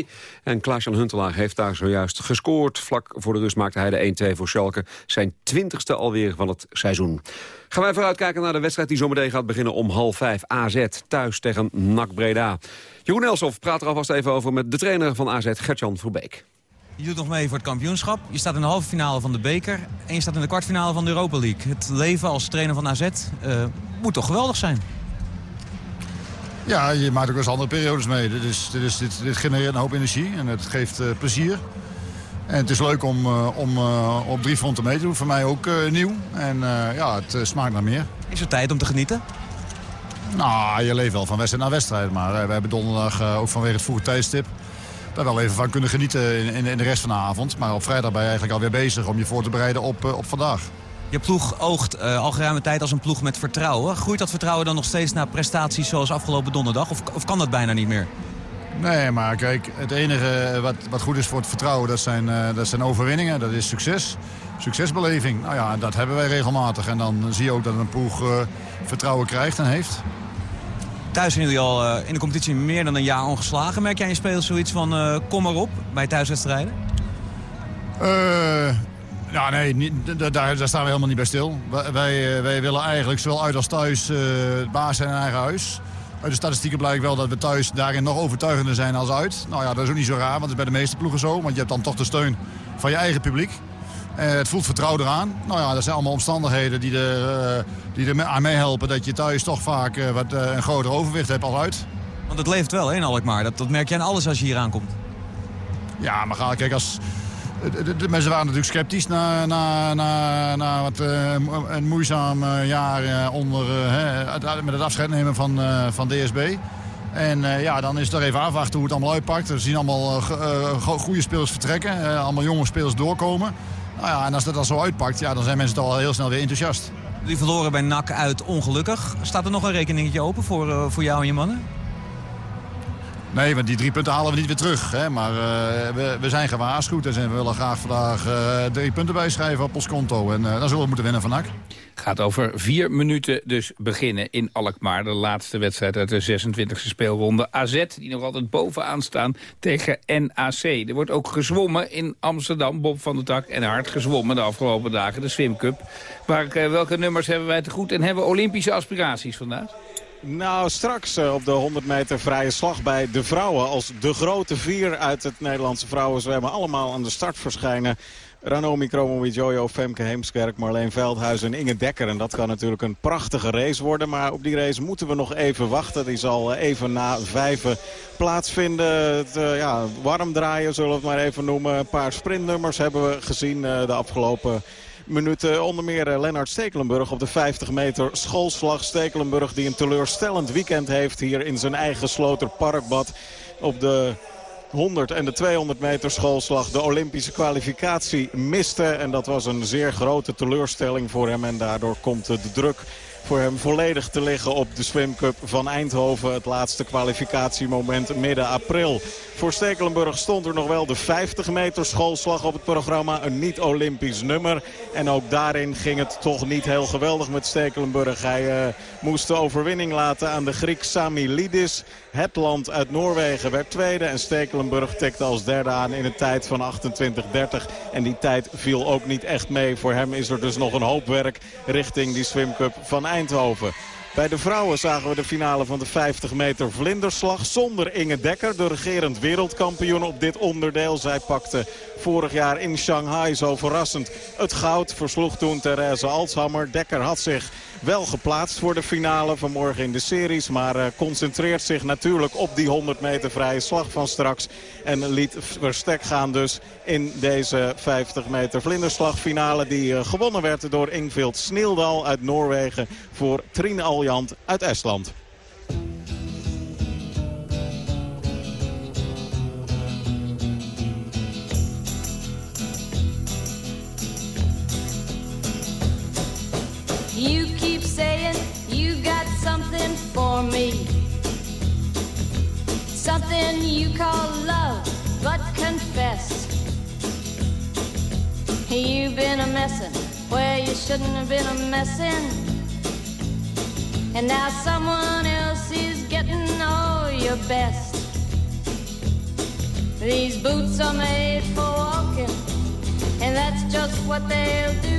1-2. En Klaas-Jan Huntelaar heeft daar zojuist gescoord. Vlak voor de rust maakte hij de 1-2 voor Schalke. Zijn twintigste alweer van het seizoen. Gaan wij vooruitkijken naar de wedstrijd die zometeen gaat beginnen om half vijf. AZ thuis tegen NAC Breda. Jeroen Elsof praat er alvast even over met de trainer van AZ, Gertjan Verbeek. Je doet nog mee voor het kampioenschap. Je staat in de halve finale van de beker. En je staat in de kwartfinale van de Europa League. Het leven als trainer van AZ uh, moet toch geweldig zijn? Ja, je maakt ook wel eens andere periodes mee. Dit, is, dit, is, dit, dit genereert een hoop energie en het geeft uh, plezier. En het is leuk om, uh, om op drie fronten mee te doen. Voor mij ook nieuw. En ja, het smaakt naar meer. Is er tijd om te genieten? Nou, je leeft wel van wedstrijd naar wedstrijd. Maar we hebben donderdag ook vanwege het vroege tijdstip daar wel even van kunnen genieten in, in, de rest van de avond. Maar op vrijdag ben je eigenlijk alweer bezig om je voor te bereiden op, op vandaag. Je ploeg oogt uh, al geruime tijd als een ploeg met vertrouwen. Groeit dat vertrouwen dan nog steeds naar prestaties zoals afgelopen donderdag? Of, of kan dat bijna niet meer? Nee, maar kijk, het enige wat, wat goed is voor het vertrouwen, dat zijn, uh, dat zijn overwinningen. Dat is succes. succesbeleving. Nou ja, dat hebben wij regelmatig. En dan zie je ook dat een ploeg vertrouwen krijgt en heeft. Thuis zijn jullie al in de competitie meer dan een jaar ongeslagen. Merk jij in je spelers zoiets van kom maar op bij thuiswedstrijden? Ja, nee, daar, daar, staan we helemaal niet bij stil. Wij, eh, wij willen eigenlijk zowel uit als thuis uh, baas zijn in eigen huis. Uit de statistieken blijkt wel dat we thuis daarin nog overtuigender zijn als uit. Nou ja, dat is ook niet zo raar, want het is bij de meeste ploegen zo. Want je hebt dan toch de steun van je eigen publiek. Uh, het voelt vertrouwd eraan. Nou ja, dat zijn allemaal omstandigheden die er, uh, die er aan meehelpen... dat je thuis toch vaak wat, een groter overwicht hebt als uit. Want het leeft wel, hè, Alkmaar? Dat, dat merk je aan alles als je hier aankomt. Ja, maar ga, kijk, als, de, mensen waren natuurlijk sceptisch na, na, na, na wat, uh, een moeizaam jaar uh, onder, met het afscheid nemen van, van DSB. En ja, dan is het er even afwachten hoe het allemaal uitpakt. We zien allemaal goede spelers vertrekken, allemaal jonge spelers doorkomen. Nou ja, en als dat dan zo uitpakt, ja, dan zijn mensen toch al heel snel weer enthousiast. Die verloren bij NAC uit ongelukkig. Staat er nog een rekeningetje open voor, voor jou en je mannen? Nee, want die drie punten halen we niet weer terug. Hè? Maar uh, we, we, zijn gewaarschuwd en we willen graag vandaag uh, drie punten bijschrijven op ons konto. En dan zullen we moeten winnen van NAC. Gaat over vier minuten dus beginnen in Alkmaar. De laatste wedstrijd uit de 26e speelronde. AZ, die nog altijd bovenaan staan tegen NAC. Er wordt ook gezwommen in Amsterdam. Bob van der Tak en hard gezwommen de afgelopen dagen. De Swim Cup. Maar welke nummers hebben wij te goed? En hebben we Olympische aspiraties vandaag? Nou, straks eh, op de 100 meter vrije slag bij de vrouwen. Als de grote vier uit het Nederlandse vrouwenzwemmen allemaal aan de start verschijnen. Ranomi Kromowidjojo, Femke Heemskerk, Marleen Veldhuis en Inge Dekker. En dat kan natuurlijk een prachtige race worden. Maar op die race moeten we nog even wachten. Die zal eh, even na vijven plaatsvinden. Het, uh, ja, warm draaien zullen we het maar even noemen. Een paar sprintnummers hebben we gezien de afgelopen minuten. Onder meer eh, Lennart Stekelenburg op de 50 meter schoolslag. Stekelenburg die een teleurstellend weekend heeft hier in zijn eigen Sloterparkbad. Op de 100 en de 200 meter schoolslag de Olympische kwalificatie miste. En dat was een zeer grote teleurstelling voor hem. En daardoor komt de druk voor hem volledig te liggen op de Swim Cup van Eindhoven. Het laatste kwalificatiemoment midden april. Voor Stekelenburg stond er nog wel de 50 meter schoolslag op het programma. Een niet-Olympisch nummer. En ook daarin ging het toch niet heel geweldig met Stekelenburg. Hij uh, moest de overwinning laten aan de Griek Lidis. Het land uit Noorwegen werd tweede. En Stekelenburg tikte als derde aan in een tijd van 28-30. En die tijd viel ook niet echt mee. Voor hem is er dus nog een hoop werk richting die Swim Cup van Eindhoven. Bij de vrouwen zagen we de finale van de 50 meter vlinderslag zonder Inge Dekker. De regerend wereldkampioen op dit onderdeel. Zij pakte vorig jaar in Shanghai zo verrassend het goud. Versloeg toen Therese Alshammer. Dekker had zich wel geplaatst voor de finale vanmorgen in de series. Maar uh, concentreert zich natuurlijk op die 100 meter vrije slag van straks. En liet verstek gaan dus in deze 50 meter vlinderslagfinale. Die uh, gewonnen werd door Ingvild Sneeldal uit Noorwegen voor Trine Aljand uit Estland. For me. Something you call love, but confess. You've been a messin' where you shouldn't have been a messin'. And now someone else is getting all your best. These boots are made for walking, and that's just what they'll do.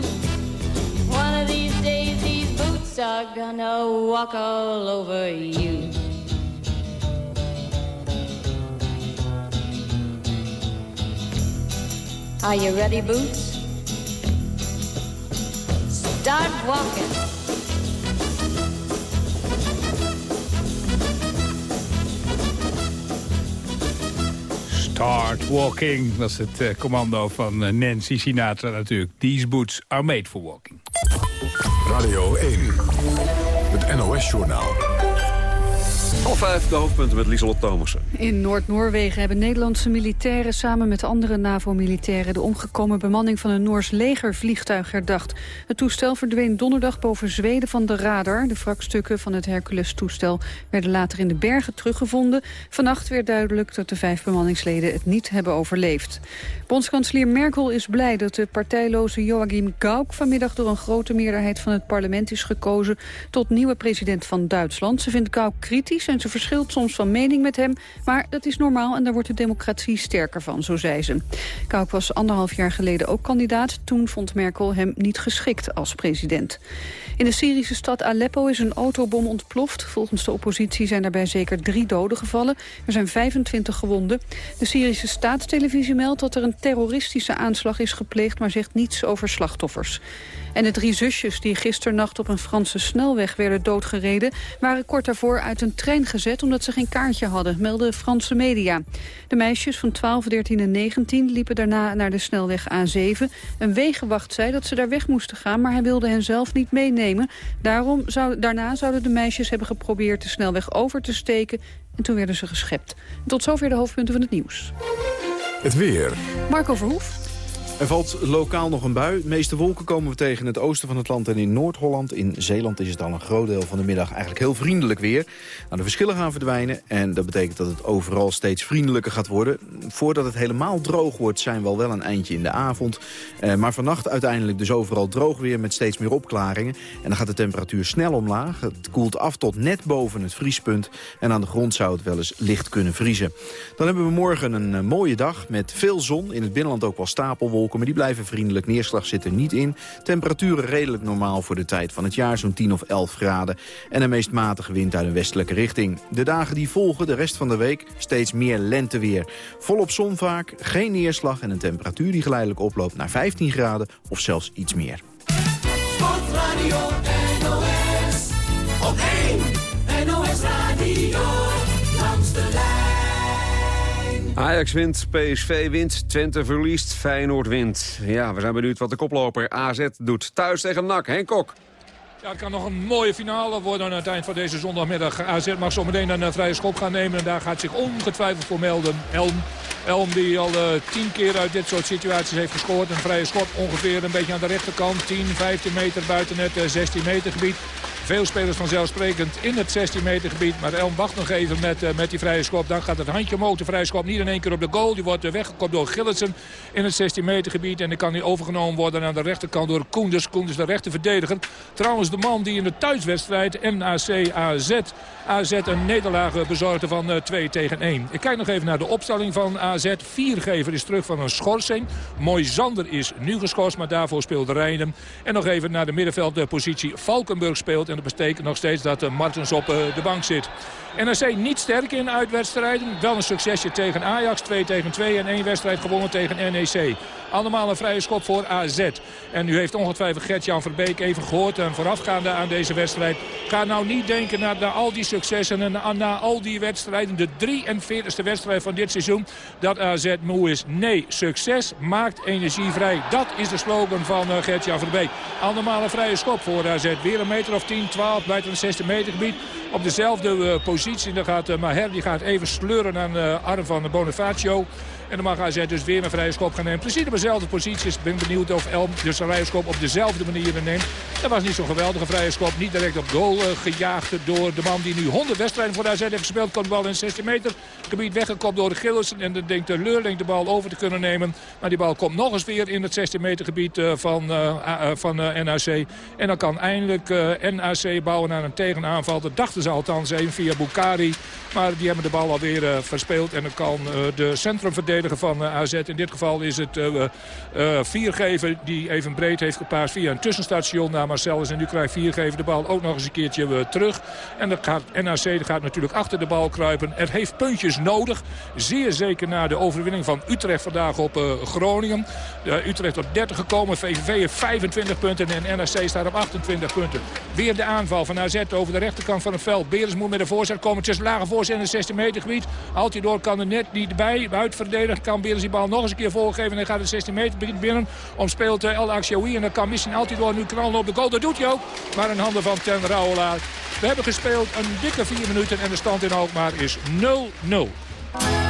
Are gonna walk all over you. Are you ready, Boots? Start walking. Start walking. Dat is het uh, commando van uh, Nancy Sinatra natuurlijk. These boots are made for walking. Radio 1. Het NOS-journaal. Vijf, de hoofdpunten met Lieselot Thomassen. In Noord-Noorwegen hebben Nederlandse militairen samen met andere NAVO-militairen de omgekomen bemanning van een Noors legervliegtuig herdacht. Het toestel verdween donderdag boven Zweden van de radar. De wrakstukken van het Hercules-toestel werden later in de bergen teruggevonden. Vannacht werd duidelijk dat de vijf bemanningsleden het niet hebben overleefd. Bondskanselier Merkel is blij dat de partijloze Joachim Gauck vanmiddag door een grote meerderheid van het parlement is gekozen tot nieuwe president van Duitsland. Ze vindt Gauck kritisch en ze verschilt soms van mening met hem. Maar dat is normaal en daar wordt de democratie sterker van, zo zei ze. Kauk was anderhalf jaar geleden ook kandidaat. Toen vond Merkel hem niet geschikt als president. In de Syrische stad Aleppo is een autobom ontploft. Volgens de oppositie zijn daarbij zeker drie doden gevallen. Er zijn 25 gewonden. De Syrische staatstelevisie meldt dat er een terroristische aanslag is gepleegd... maar zegt niets over slachtoffers. En de drie zusjes die gisternacht op een Franse snelweg werden doodgereden... waren kort daarvoor uit een trein gezet omdat ze geen kaartje hadden, melden Franse media. De meisjes van 12, 13 en 19 liepen daarna naar de snelweg A7. Een wegenwacht zei dat ze daar weg moesten gaan, maar hij wilde hen zelf niet meenemen. Daarom zou, daarna zouden de meisjes hebben geprobeerd de snelweg over te steken... en toen werden ze geschept. tot zover de hoofdpunten van het nieuws. Het weer. Marco Verhoef. Er valt lokaal nog een bui. De meeste wolken komen we tegen in het oosten van het land en in Noord-Holland. In Zeeland is het al een groot deel van de middag eigenlijk heel vriendelijk weer. Nou, de verschillen gaan verdwijnen en dat betekent dat het overal steeds vriendelijker gaat worden. Voordat het helemaal droog wordt zijn we al wel een eindje in de avond. Eh, maar vannacht uiteindelijk dus overal droog weer met steeds meer opklaringen. En dan gaat de temperatuur snel omlaag. Het koelt af tot net boven het vriespunt. En aan de grond zou het wel eens licht kunnen vriezen. Dan hebben we morgen een uh, mooie dag met veel zon. In het binnenland ook wel stapelwolken maar die blijven vriendelijk. Neerslag zit er niet in. Temperaturen redelijk normaal voor de tijd van het jaar, zo'n 10 of 11 graden. En een meest matige wind uit een westelijke richting. De dagen die volgen, de rest van de week, steeds meer lenteweer. Volop zon vaak, geen neerslag en een temperatuur die geleidelijk oploopt naar 15 graden of zelfs iets meer. Sportradio NOS, op 1 NOS Radio. Ajax wint, PSV wint, Twente verliest, Feyenoord wint. Ja, we zijn benieuwd wat de koploper AZ doet. Thuis tegen NAC, Henk Kok. Ja, het kan nog een mooie finale worden aan het eind van deze zondagmiddag. AZ mag zo meteen een vrije schop gaan nemen. En daar gaat zich ongetwijfeld voor melden. Elm, Elm die al uh, tien keer uit dit soort situaties heeft gescoord. Een vrije schop ongeveer een beetje aan de rechterkant. 10, 15 meter buiten het 16 meter gebied. Veel spelers vanzelfsprekend in het 16 meter gebied. Maar Elm wacht nog even met, met die vrije schop. Dan gaat het handje omhoog. De vrije schop niet in één keer op de goal. Die wordt weggekopt door Gilletsen in het 16 meter gebied. En die kan nu overgenomen worden aan de rechterkant door Koenders. Koenders de rechter verdediger. Trouwens de man die in de thuiswedstrijd NAC AZ, een nederlaag bezorgde van uh, 2 tegen 1. Ik kijk nog even naar de opstelling van AZ. Viergever is terug van een schorsing. Mooi Zander is nu geschorst, maar daarvoor speelt Rijnen. En nog even naar de middenveldpositie. Valkenburg speelt en dat betekent nog steeds dat Martens op de bank zit. NAC niet sterk in uitwedstrijden. Wel een succesje tegen Ajax. 2 tegen 2 en één wedstrijd gewonnen tegen NEC. Allemaal een vrije schop voor AZ. En u heeft ongetwijfeld Gert-Jan Verbeek even gehoord. En voorafgaande aan deze wedstrijd. Ga nou niet denken na, na al die successen en na, al die wedstrijden. De 43ste wedstrijd van dit seizoen. Dat AZ moe is. Nee, succes maakt energie vrij. Dat is de slogan van uh, Gert-Jan Verbeek. Allemaal een vrije schop voor AZ. Weer een meter of 10, 12 buiten het 16 meter gebied. Op dezelfde uh, positie. Dan gaat uh, Maher die gaat even sleuren aan de arm van Bonifacio. En dan mag AZ dus weer een vrije schop gaan nemen. Precies op dezelfde posities. Ik ben benieuwd of Elm dus een vrije schop op dezelfde manier neemt. Dat was niet zo'n geweldige vrije schop. Niet direct op goal uh, gejaagd door de man die nu 100 wedstrijden voor AZ heeft gespeeld. Komt de bal in 16 meter gebied weggekopt door de Gillissen. En dan denkt de Leurling de bal over te kunnen nemen. Maar die bal komt nog eens weer in het 16 meter gebied uh, van, uh, van NAC. En dan kan eindelijk NAC bouwen naar een tegenaanval. Dat dachten ze althans even via Bukari. Maar die hebben de bal alweer verspeeld. En dan kan de centrumverdediger van uh, AZ, in dit geval is het Viergever... die even breed heeft gepaast via een tussenstation naar Marcellus. En nu krijgt Viergever de bal ook nog eens een keertje terug. En dan gaat NAC gaat natuurlijk achter de bal kruipen. Het heeft puntjes nodig. Zeer zeker na de overwinning van Utrecht vandaag op Groningen. Utrecht op 30 gekomen. VVV heeft 25 punten en NAC staat op 28 punten. Weer de aanval van AZ over de rechterkant van het veld. Berens moet met de voorzet komen. tussen lage voorzet in het 16 meter gebied. Altidoor kan er net niet bij. Uitverdedigen kan Berens die bal nog eens een keer voorgeven. En hij gaat het 16 meter binnen. Omspeelt El Akshoui. En dan kan misschien Altidoor nu knallen op de goal. Dat doet hij ook. Maar in handen van Ten Rauwelaar. We hebben gespeeld een dikke 4 minuten. En de stand in Alkmaar is 0-0.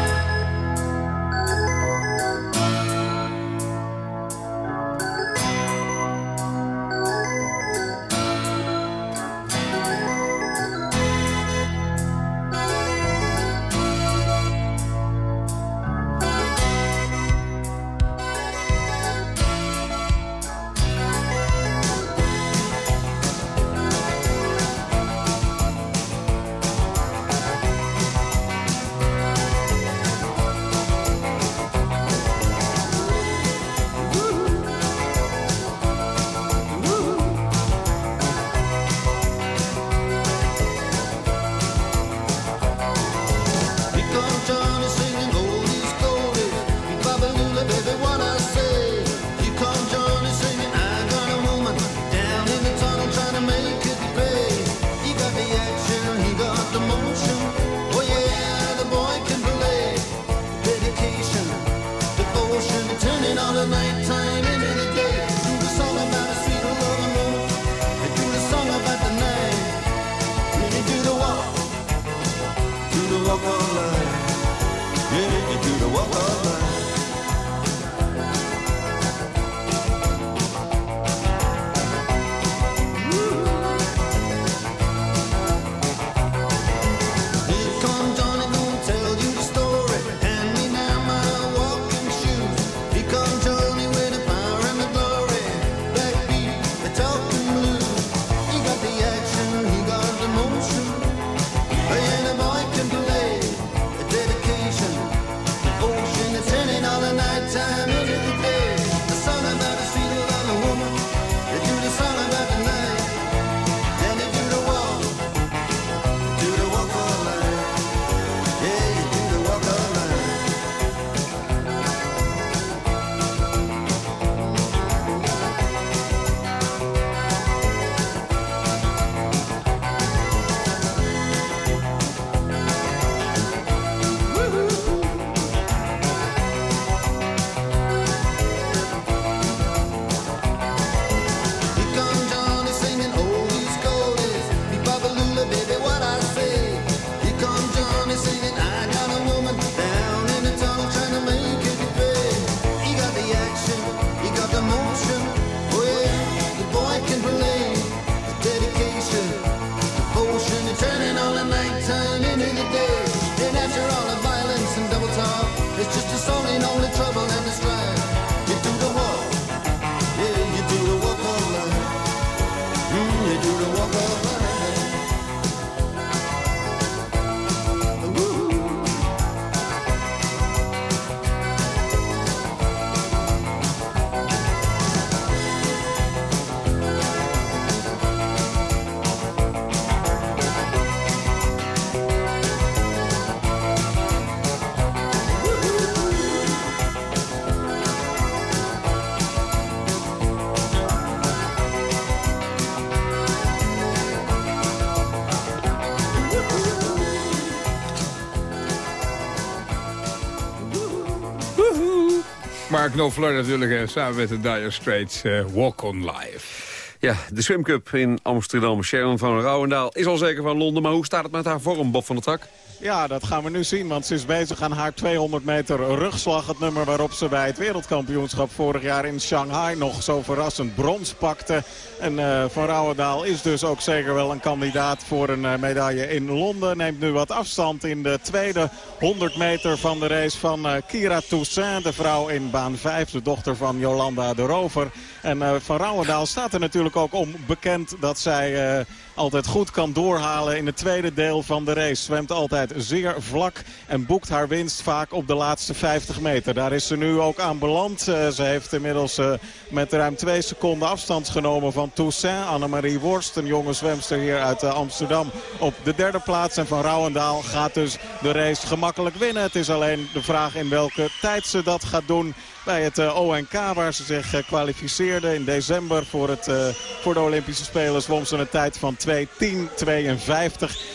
Mark Knopfler natuurlijk, samen met de Dire Straits, uh, Walk on Live. Ja, de Swim Cup in Amsterdam. Sharon van Rouwendaal is al zeker van Londen. Maar hoe staat het met haar vorm, Bob van der Tak? Ja, dat gaan we nu zien, want ze is bezig aan haar 200 meter rugslag. Het nummer waarop ze bij het wereldkampioenschap vorig jaar in Shanghai nog zo verrassend brons pakte. En uh, Van Rouwendaal is dus ook zeker wel een kandidaat voor een uh, medaille in Londen. Neemt nu wat afstand in de tweede 100 meter van de race van uh, Kira Toussaint. De vrouw in baan 5, de dochter van Jolanda de Rover. En Van Rouwendaal staat er natuurlijk ook om bekend dat zij altijd goed kan doorhalen in het tweede deel van de race. Zwemt altijd zeer vlak en boekt haar winst vaak op de laatste 50 meter. Daar is ze nu ook aan beland. Uh, ze heeft inmiddels uh, met ruim twee seconden afstand genomen van Toussaint. Annemarie Worst, een jonge zwemster hier uit uh, Amsterdam, op de derde plaats. En Van Rouwendaal gaat dus de race gemakkelijk winnen. Het is alleen de vraag in welke tijd ze dat gaat doen bij het uh, ONK waar ze zich uh, kwalificeerde in december voor, het, uh, voor de Olympische Spelen. Zwom ze een tijd van 2.10.52.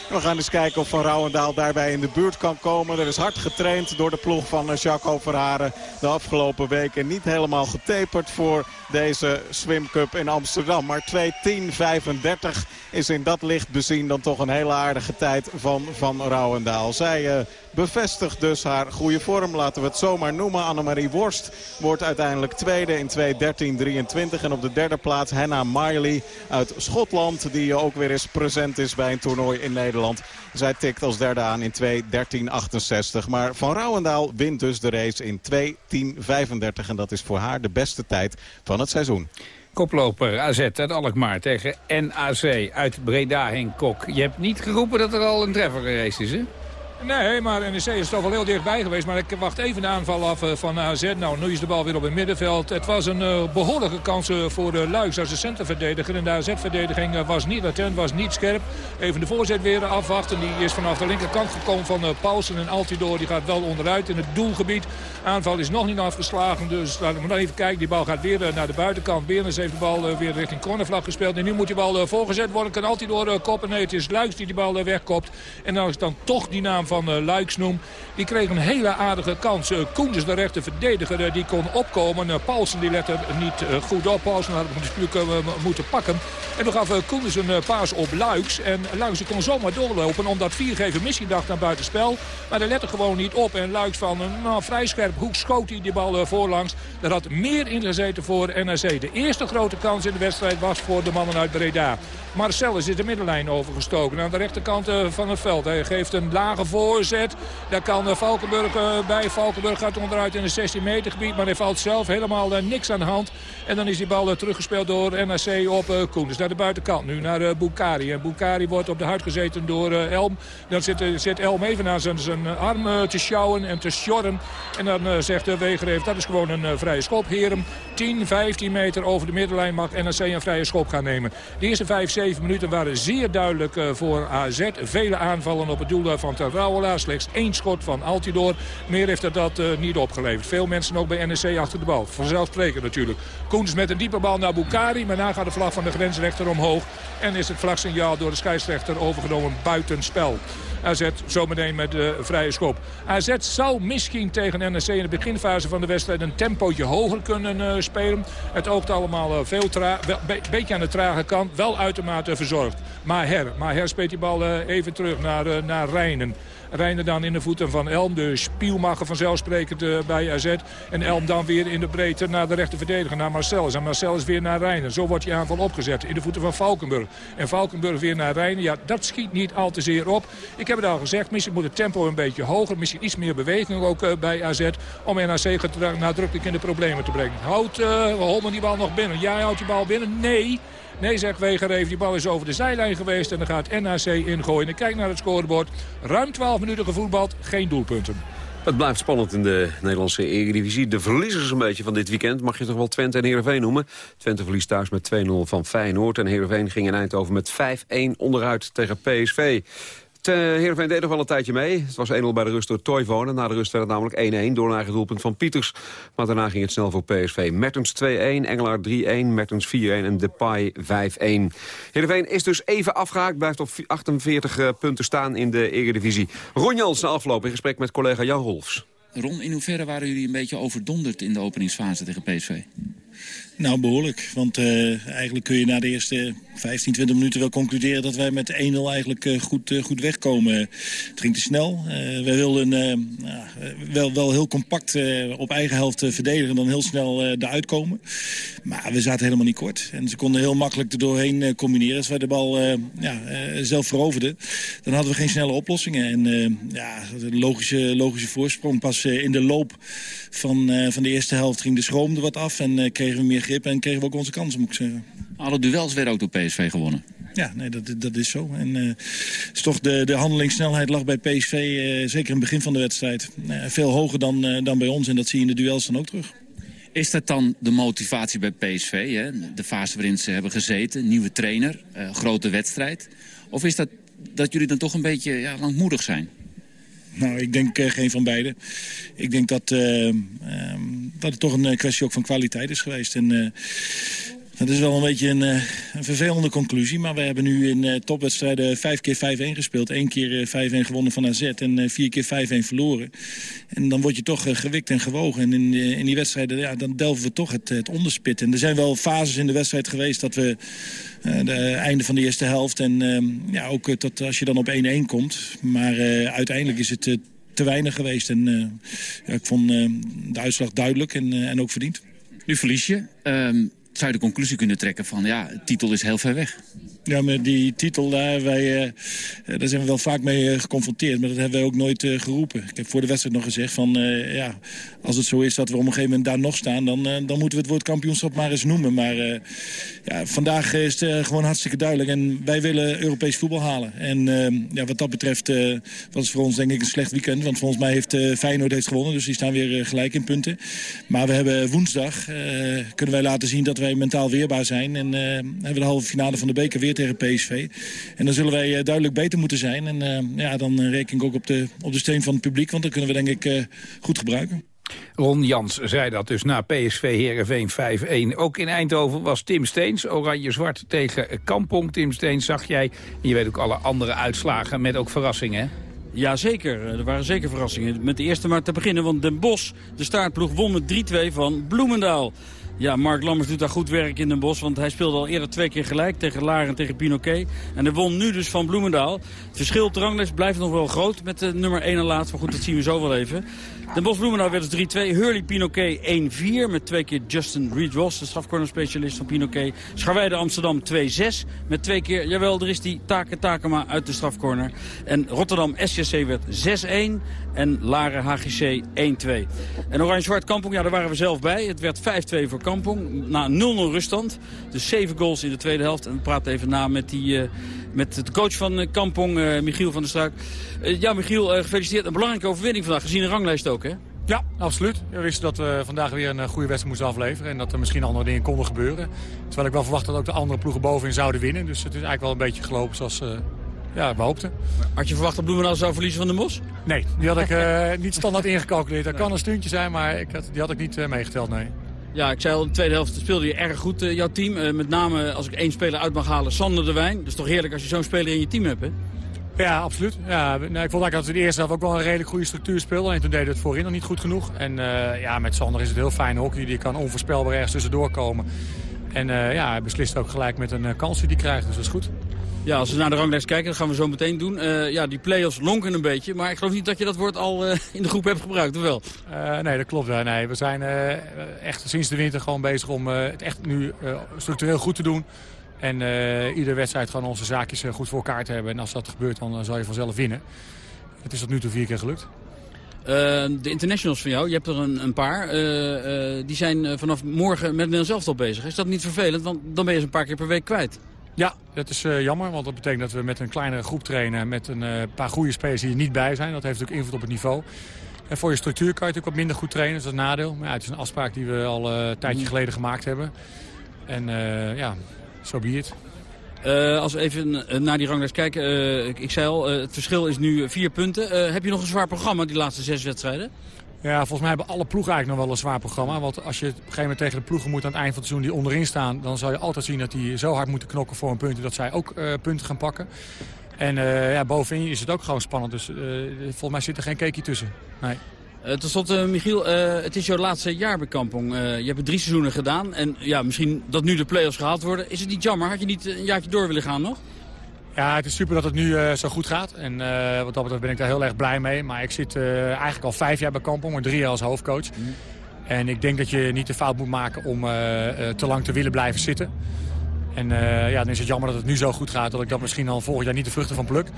We gaan eens kijken of Van Rouwendaal daarbij in de buurt kan komen. Er is hard getraind door de ploeg van Jacques Overharen de afgelopen weken. Niet helemaal getaperd voor deze Swim Cup in Amsterdam. Maar 2.10.35 is in dat licht bezien dan toch een hele aardige tijd van Van Rouwendaal. Zij uh, bevestigt dus haar goede vorm, laten we het zomaar noemen. Annemarie Worst wordt uiteindelijk tweede in 2.13.23. En op de derde plaats Hannah Miley uit Schotland, die ook weer eens present is bij een toernooi in Nederland. Zij tikt als derde aan in 2.13.68. Maar Van Rouwendaal wint dus de race in 2.10.35. En dat is voor haar de beste tijd van het seizoen. Koploper AZ uit Alkmaar tegen NAC uit Breda Henk Kok. Je hebt niet geroepen dat er al een treffer geweest is, hè? Nee, maar NEC is toch wel heel dichtbij geweest. Maar ik wacht even de aanval af van AZ. Nou, nu is de bal weer op het middenveld. Het was een uh, behoorlijke kans voor de Luiks als de centerverdediger. En de AZ-verdediging was niet attent, was niet scherp. Even de voorzet weer afwachten. Die is vanaf de linkerkant gekomen van Paulsen. En Altidor die gaat wel onderuit in het doelgebied. Aanval is nog niet afgeslagen. Dus laten we nog even kijken. Die bal gaat weer naar de buitenkant. Beerens heeft de bal weer richting cornervlag gespeeld. En nu moet die bal voorgezet worden. Kan Altidor koppen? Nee, het is Luiks die die bal wegkopt. En dan is dan toch die naam van uh, Luiksnoem. Die kreeg een hele aardige kans. Uh, Koenders, de rechter verdediger, uh, die kon opkomen. Paulsen die lette niet goed op. Paulsen had hem natuurlijk moeten pakken. En toen gaf Koenders een paas op Luiks. En Luiks kon zomaar doorlopen omdat Viergever missie dacht aan buitenspel. Maar hij lette gewoon niet op. En Luiks van een nou, vrij scherp hoek schoot hij die bal voorlangs. Er had meer ingezeten voor NRC. De eerste grote kans in de wedstrijd was voor de mannen uit Breda. Marcellus is de middenlijn overgestoken aan de rechterkant van het veld. Hij geeft een lage. Daar kan Valkenburg bij. Valkenburg gaat onderuit in het 16 meter gebied. Maar hij valt zelf helemaal niks aan de hand. En dan is die bal teruggespeeld door NAC op Koen. Dus naar de buitenkant nu, naar Bukari. En Bukari wordt op de huid gezeten door Elm. Dan zit, zit Elm even aan zijn, arm te sjouwen en te sjorren. En dan zegt de Wegereef, dat is gewoon een vrije schop. Heren, 10, 15 meter over de middenlijn mag NAC een vrije schop gaan nemen. De eerste 5, 7 minuten waren zeer duidelijk voor AZ. Vele aanvallen op het doel van Terrouwela. Slechts één schot van Altidor. Meer heeft het dat uh, niet opgeleverd. Veel mensen ook bij NEC achter de bal. Vanzelfsprekend natuurlijk. Koens met een diepe bal naar Bukari. Maar na gaat de vlag van de grensrechter omhoog. En is het vlagsignaal door de scheidsrechter overgenomen buitenspel. AZ zometeen met de vrije schop. AZ zou misschien tegen NEC in de beginfase van de wedstrijd een tempootje hoger kunnen uh, spelen. Het oogt allemaal uh, veel traag, beetje aan de trage kant. Wel uitermate verzorgd. Maher, Maher speelt die bal even terug naar, naar Rijnen. Rijnen dan in de voeten van Elm. De spielmacher vanzelfsprekend uh, bij AZ. En Elm dan weer in de breedte naar de rechter verdediger, naar Marcellus. En Marcellus weer naar Rijnen. Zo wordt die aanval opgezet in de voeten van Valkenburg. En Valkenburg weer naar Rijnen. Ja, dat schiet niet al te zeer op. Ik heb het al gezegd, misschien moet het tempo een beetje hoger. Misschien iets meer beweging ook uh, bij AZ. Om NAC nadrukkelijk in de problemen te brengen. Houdt uh, Holman die bal nog binnen? Jij houdt die bal binnen? Nee. Nee, zegt Wegereef. Die bal is over de zijlijn geweest. En dan gaat NAC ingooien. En kijk naar het scorebord. Ruim 12 minuten gevoetbald. Geen doelpunten. Het blijft spannend in de Nederlandse Eredivisie. De verliezers een beetje van dit weekend mag je toch wel Twente en Heerenveen noemen. Twente verliest thuis met 2-0 van Feyenoord. En Heerenveen ging in Eindhoven met 5-1 onderuit tegen PSV. Uh, Heerenveen deed nog wel een tijdje mee. Het was 1-0 bij de rust door Toivonen. Na de rust werd het namelijk 1-1 door een eigen doelpunt van Pieters. Maar daarna ging het snel voor PSV. Mertens 2-1, Engelaar 3-1, Mertens 4-1 en Depay 5-1. Heerenveen is dus even afgehaakt. Blijft op 48 uh, punten staan in de Eredivisie. Ron Jans na afloop in gesprek met collega Jan Rolfs. Ron, in hoeverre waren jullie een beetje overdonderd in de openingsfase tegen PSV? Nou, behoorlijk. Want uh, eigenlijk kun je na de eerste 15, 20 minuten wel concluderen... dat wij met 1-0 eigenlijk uh, goed, uh, goed wegkomen. Het ging te snel. wij wilden wel, wel heel compact op eigen helft verdedigen... en dan heel snel eruit komen. Maar we zaten helemaal niet kort. En ze konden heel makkelijk er doorheen combineren. Als wij de bal ja, zelf veroverden, dan hadden we geen snelle oplossingen. En ja, een logische, logische voorsprong. Pas in de loop van, van de eerste helft ging de schroom er wat af... en kregen we meer en kregen we ook onze kansen, moet ik zeggen. Alle duels werden ook door PSV gewonnen. Ja, nee, dat, dat is zo. En uh, is toch de, de handelingssnelheid lag bij PSV, uh, zeker in het begin van de wedstrijd, uh, veel hoger dan, dan bij ons. En dat zie je in de duels dan ook terug. Is dat dan de motivatie bij PSV? Hè? De fase waarin ze hebben gezeten, nieuwe trainer, grote wedstrijd. Of is dat dat jullie dan toch een beetje ja, langmoedig zijn? Nou, ik denk uh, geen van beide. Ik denk dat, uh, um, dat het toch een kwestie ook van kwaliteit is geweest. En dat is wel een beetje een, een, vervelende conclusie. Maar we hebben nu in topwedstrijden vijf keer 5-1 gespeeld. Eén keer 5-1 gewonnen van AZ en vier keer 5-1 verloren. En dan word je toch gewikt en gewogen. En in, in die wedstrijden, ja, dan delven we toch het, het onderspit. En er zijn wel fases in de wedstrijd geweest dat we... Het einde van de eerste helft. En uh, ja, ook tot als je dan op 1-1 komt. Maar uh, uiteindelijk is het te weinig geweest. En ja, ik vond de uitslag duidelijk en, en ook verdiend. Nu verlies je. Um, zou je de conclusie kunnen trekken van ja, titel is heel ver weg? Ja, met die titel, daar, wij, uh, daar zijn we wel vaak mee uh, geconfronteerd. Maar dat hebben wij ook nooit geroepen. Ik heb voor de wedstrijd nog gezegd van... ja, als het zo is dat we op een gegeven moment daar nog staan... dan, dan moeten we het woord kampioenschap maar eens noemen. Maar ja, vandaag is het gewoon hartstikke duidelijk. En wij willen Europees voetbal halen. En ja, wat dat betreft was het voor ons denk ik een slecht weekend. Want volgens mij heeft Feyenoord heeft gewonnen. Dus die staan weer gelijk in punten. Maar we hebben woensdag... kunnen wij laten zien dat wij mentaal weerbaar zijn. En hebben we de halve finale van de beker weer tegen PSV. En dan zullen wij duidelijk beter moeten zijn. En uh, ja, dan reken ik ook op de, op de steun van het publiek. Want dan kunnen we denk ik uh, goed gebruiken. Ron Jans zei dat dus na PSV Herenveen 5-1. Ook in Eindhoven was Tim Steens, oranje-zwart tegen Kampong. Tim Steens zag jij, je weet ook alle andere uitslagen met ook verrassingen, Ja, zeker. Er waren zeker verrassingen. Met de eerste maar te beginnen, want Den Bosch, de staartploeg, won met 3-2 van Bloemendaal. Ja, Mark Lammers doet daar goed werk in Den Bosch. Want hij speelde al eerder twee keer gelijk tegen Laren en tegen Pinoquet. En hij won nu dus van Bloemendaal. Het verschil op ranglijst blijft nog wel groot met de nummer 1 en laatst. Maar goed, dat zien we zo wel even. Den Bosch Bloemendaal werd dus 3-2. Hurley Pinoquet 1-4 met twee keer Justin Reed Ross, de strafcornerspecialist van Pinoquet. Scharweide Amsterdam 2-6 met twee keer, jawel, er is die Take Takema uit de strafcorner. En Rotterdam SJC werd 6-1 en Laren HGC 1-2. En Oranje-Zwart Kampong, ja, daar waren we zelf bij. Het werd 5-2 voor Kampong, na 0-0 ruststand. Dus 7 goals in de tweede helft. En we praten even na met, die, uh, met de coach van uh, Kampong, uh, Michiel van der Struik. ja, Michiel, gefeliciteerd. Een belangrijke overwinning vandaag, gezien de ranglijst ook, hè? Ja, absoluut. We wisten dat we vandaag weer een goede wedstrijd moesten afleveren. En dat er misschien andere dingen konden gebeuren. Terwijl ik wel verwacht dat ook de andere ploegen bovenin zouden winnen. Dus het is eigenlijk wel een beetje gelopen zoals uh, ja, we hoopten. Had je verwacht dat Bloemendaal zou verliezen van de Mos? Nee, die had ik uh, niet standaard ingecalculeerd. Dat kan een stuntje zijn, maar ik had, die had ik niet uh, meegeteld, nee. Ja, ik zei al, in de tweede helft speelde je erg goed, uh, jouw team. met name, als ik één speler uit mag halen, Sander de Wijn. Dat is toch heerlijk als je zo'n speler in je team hebt, hè? Ja, absoluut. Ja, nou, ik vond eigenlijk dat we de eerste helft ook wel een redelijk goede structuur speelden. En toen deden we het voorin nog niet goed genoeg. En ja, met Sander is het heel fijn hockey. Die kan onvoorspelbaar ergens tussendoor komen. En ja, hij beslist ook gelijk met een kans die hij krijgt. Dus dat is goed. Ja, als we naar de ranglijst kijken, dat gaan we zo meteen doen. Uh, ja, die play-offs lonken een beetje. Maar ik geloof niet dat je dat woord al uh, in de groep hebt gebruikt, of wel? Uh, nee, dat klopt. Nee, we zijn echt sinds de winter gewoon bezig om het echt nu structureel goed te doen. En iedere wedstrijd gewoon onze zaakjes goed voor elkaar te hebben. En als dat gebeurt, dan zal je vanzelf winnen. Het is tot nu toe vier keer gelukt. de internationals van jou, je hebt er een, een paar. die zijn vanaf morgen met Nederland zelf al bezig. Is dat niet vervelend? Want dan ben je ze een paar keer per week kwijt. Ja, dat is jammer. Want dat betekent dat we met een kleinere groep trainen. Met een paar goede spelers die er niet bij zijn. Dat heeft natuurlijk invloed op het niveau. En voor je structuur kan je natuurlijk wat minder goed trainen. Dat is een nadeel. Maar ja, het is een afspraak die we al een tijdje geleden gemaakt hebben. En ja, zo so het. Uh, als we even naar die ranglijst kijken. Ik, ik, zei al, het verschil is nu vier punten. heb je nog een zwaar programma, die laatste zes wedstrijden? Ja, volgens mij hebben alle ploegen eigenlijk nog wel een zwaar programma. Want als je op een gegeven moment tegen de ploegen moet aan het eind van het seizoen die onderin staan... dan zal je altijd zien dat die zo hard moeten knokken voor een punt... dat zij ook punten gaan pakken. En ja, bovenin is het ook gewoon spannend. Dus volgens mij zit er geen cakeje tussen. Nee. Uh, Ten slotte, Michiel, het is jouw laatste jaar bij Kampong. je hebt drie seizoenen gedaan. En ja, misschien dat nu de play-offs gehaald worden. Is het niet jammer? Had je niet een jaartje door willen gaan nog? Ja, het is super dat het nu zo goed gaat. En wat dat betreft ben ik daar heel erg blij mee. Maar ik zit eigenlijk al vijf jaar bij Kampong, maar drie jaar als hoofdcoach. Mm. En ik denk dat je niet de fout moet maken om te lang te willen blijven zitten. En ja, dan is het jammer dat het nu zo goed gaat... dat ik dat misschien al volgend jaar niet de vruchten van pluk.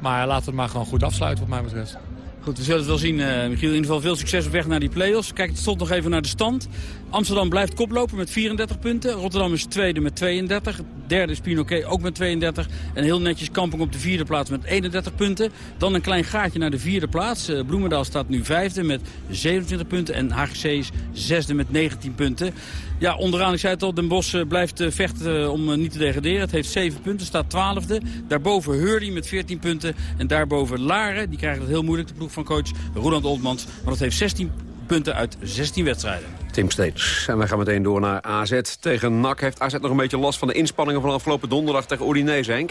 Maar laten we het maar gewoon goed afsluiten wat mij betreft. Goed, we zullen het wel zien, Michiel. In ieder geval veel succes op weg naar die play-offs. Kijk het stond nog even naar de stand. Amsterdam blijft koplopen met 34 punten. Rotterdam is tweede met 32. Derde is Pinoquet ook met 32. En heel netjes Kampong op de vierde plaats met 31 punten. Dan een klein gaatje naar de vierde plaats. Uh, Bloemendaal staat nu vijfde met 27 punten. En HGC is zesde met 19 punten. Ja, onderaan, ik zei het al, Den Bosch eh, blijft vechten om niet te degraderen. Het heeft 7 punten, staat 12e. Daarboven Hurdy met 14 punten. En daarboven Laren, die krijgen het heel moeilijk, de ploeg van coach Roland Oldmans. Maar dat heeft 16 punten uit 16 wedstrijden. Tim Steeds. En wij gaan meteen door naar AZ tegen NAC. Heeft AZ nog een beetje last van de inspanningen van afgelopen donderdag tegen Udinese, Henk?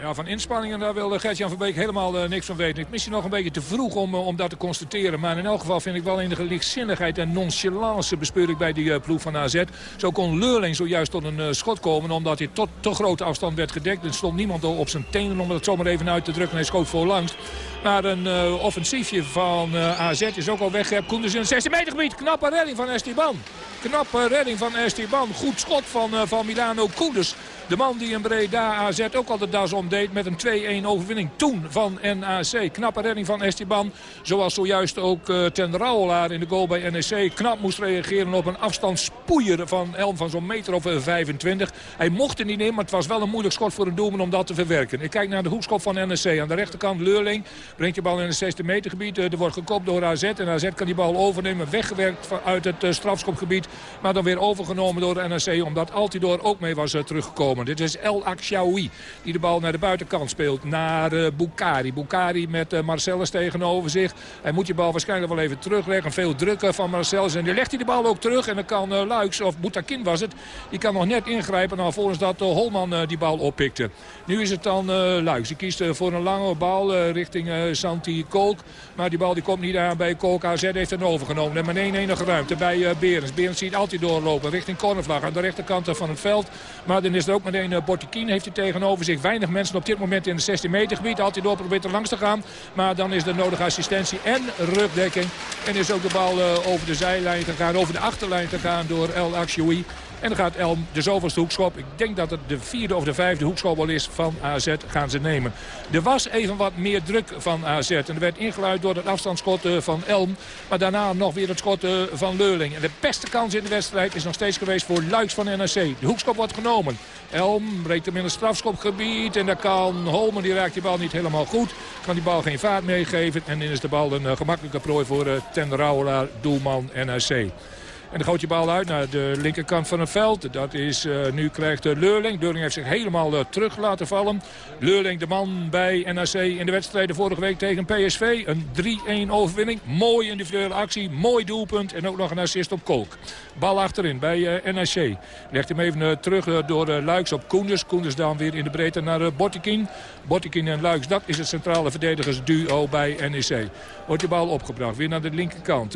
Ja, van inspanningen daar wil Gert-Jan van Beek helemaal uh, niks van weten. Ik mis je nog een beetje te vroeg om, uh, om dat te constateren. Maar in elk geval vind ik wel enige lichtzinnigheid en nonchalance bespeur ik bij die uh, ploeg van AZ. Zo kon Leurling zojuist tot een schot komen omdat hij tot te grote afstand werd gedekt. Er stond niemand op zijn tenen om het zomaar even uit te drukken. Hij schoot voorlangs. Maar een offensiefje van AZ is ook al weg. Koenders in het 16 meter gebied. Knappe redding van Esteban. Knappe redding van Esteban. Goed schot van, van Milano Koenders. De man die in Breda AZ ook al de das omdeed met een 2-1 overwinning toen van NAC. Knappe redding van Esteban. Zoals zojuist ook uh, ten Rauwelaar in de goal bij NEC knap moest reageren op een afstandsspoeier van Elm van zo'n meter of 25. Hij mocht er niet in, maar het was wel een moeilijk schot voor een doelman om dat te verwerken. Ik kijk naar de hoekschop van NEC. Aan de rechterkant Leurling brengt de bal in het 16 meter gebied. Er wordt gekopt door AZ en AZ kan die bal overnemen. Weggewerkt uit het strafschopgebied. Maar dan weer overgenomen door de NEC omdat Altidoor ook mee was uh, teruggekomen. Dit is El Akshaoui die de bal naar de buitenkant speelt. Naar uh, Bukari. Bukari met uh, Marcellus tegenover zich. Hij moet die bal waarschijnlijk wel even terugleggen. Veel drukken van Marcellus. En die legt hij de bal ook terug. En dan kan Luiks, of Boutakin was het. Die kan nog net ingrijpen. Volgens dat Holman die bal oppikte. Nu is het dan Luiks. Die kiest voor een lange bal richting Santi Kolk. Maar die bal die komt niet aan bij Kolk. AZ heeft hem overgenomen. En maar één enige ruimte bij Berens. Berens ziet altijd doorlopen richting cornervlag aan de rechterkant van het veld. Maar dan is er ook meteen uh, Bortikien heeft hij tegenover zich. Weinig mensen op dit moment in de 16 meter gebied. Altijd door probeert er langs te gaan. Maar dan is de nodige assistentie en rugdekking. En is ook de bal uh, over de zijlijn gegaan, over de achterlijn gegaan door El Akshoui. En dan gaat Elm de zoveelste hoekschop. Ik denk dat het de vierde of de vijfde hoekschop al is van AZ. Gaan ze nemen. Er was even wat meer druk van AZ. En er werd ingeluid door het afstandsschot eh, van Elm. Maar daarna nog weer het schot eh, van Leurling. En de beste kans in de wedstrijd is nog steeds geweest voor Luiks van NRC. De hoekschop wordt genomen. Elm breekt hem in het strafschopgebied. En daar kan Holmen, die raakt die bal niet helemaal goed. Kan die bal geen vaart meegeven. En dan is de bal een uh, gemakkelijke prooi voor Ten Rauwelaar, doelman NRC. En dan gooit je bal uit naar de linkerkant van het veld. Dat is, uh, nu krijgt uh, Leurling. Leurling heeft zich helemaal uh, terug laten vallen. Leurling de man bij NAC in de wedstrijden vorige week tegen PSV. Een 3-1 overwinning. Mooi individuele actie. Mooi doelpunt. En ook nog een assist op Kolk. Bal achterin bij NAC. Legt hem even terug door Luiks op Koenders. Koenders dan weer in de breedte naar Bottekin. Bottekin en Luiks, dat is het centrale verdedigers-duo bij NEC. Wordt de bal opgebracht. Weer naar de linkerkant.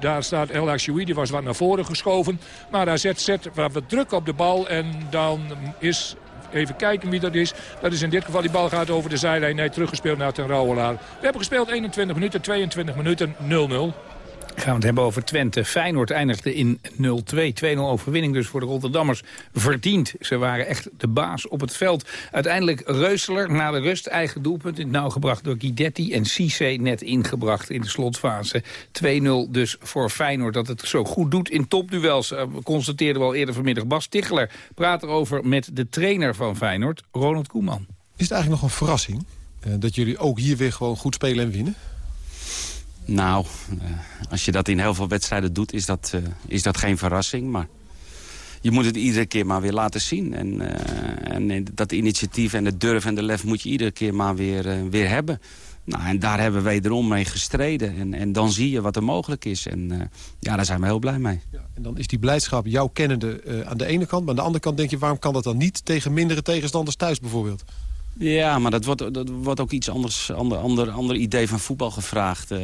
daar staat El Achoui. Die was wat naar voren geschoven. Maar AZ zet wat druk op de bal. En dan is Even kijken wie dat is. Dat is in dit geval, die bal gaat over de zijlijn. Nee, teruggespeeld naar Ten Rauwelaar. We hebben gespeeld 21 minuten, 22 minuten, 0-0. Gaan we het hebben over Twente. Feyenoord eindigde in 0-2. 2-0 overwinning dus voor de Rotterdammers verdiend. Ze waren echt de baas op het veld. Uiteindelijk Reuseler na de rust eigen doelpunt in het nauw gebracht door Guidetti. En Cisse net ingebracht in de slotfase. 2-0 dus voor Feyenoord dat het zo goed doet in topduels. Uh, we constateerden we al eerder vanmiddag. Bas Ticheler praat erover met de trainer van Feyenoord, Ronald Koeman. Is het eigenlijk nog een verrassing uh, dat jullie ook hier weer gewoon goed spelen en winnen? Nou, uh, als je dat in heel veel wedstrijden doet, is dat, uh, is dat geen verrassing. Maar je moet het iedere keer maar weer laten zien. En, uh, en dat initiatief en de durf en de lef moet je iedere keer maar weer, weer hebben. Nou, en daar hebben we wederom mee gestreden. En, en dan zie je wat er mogelijk is. En ja, daar zijn we heel blij mee. Ja, en dan is die blijdschap jouw kennende aan de ene kant. Maar aan de andere kant denk je, waarom kan dat dan niet tegen mindere tegenstanders thuis bijvoorbeeld? Ja, maar dat wordt, dat wordt ook iets anders, ander, ander, ander idee van voetbal gevraagd. Uh,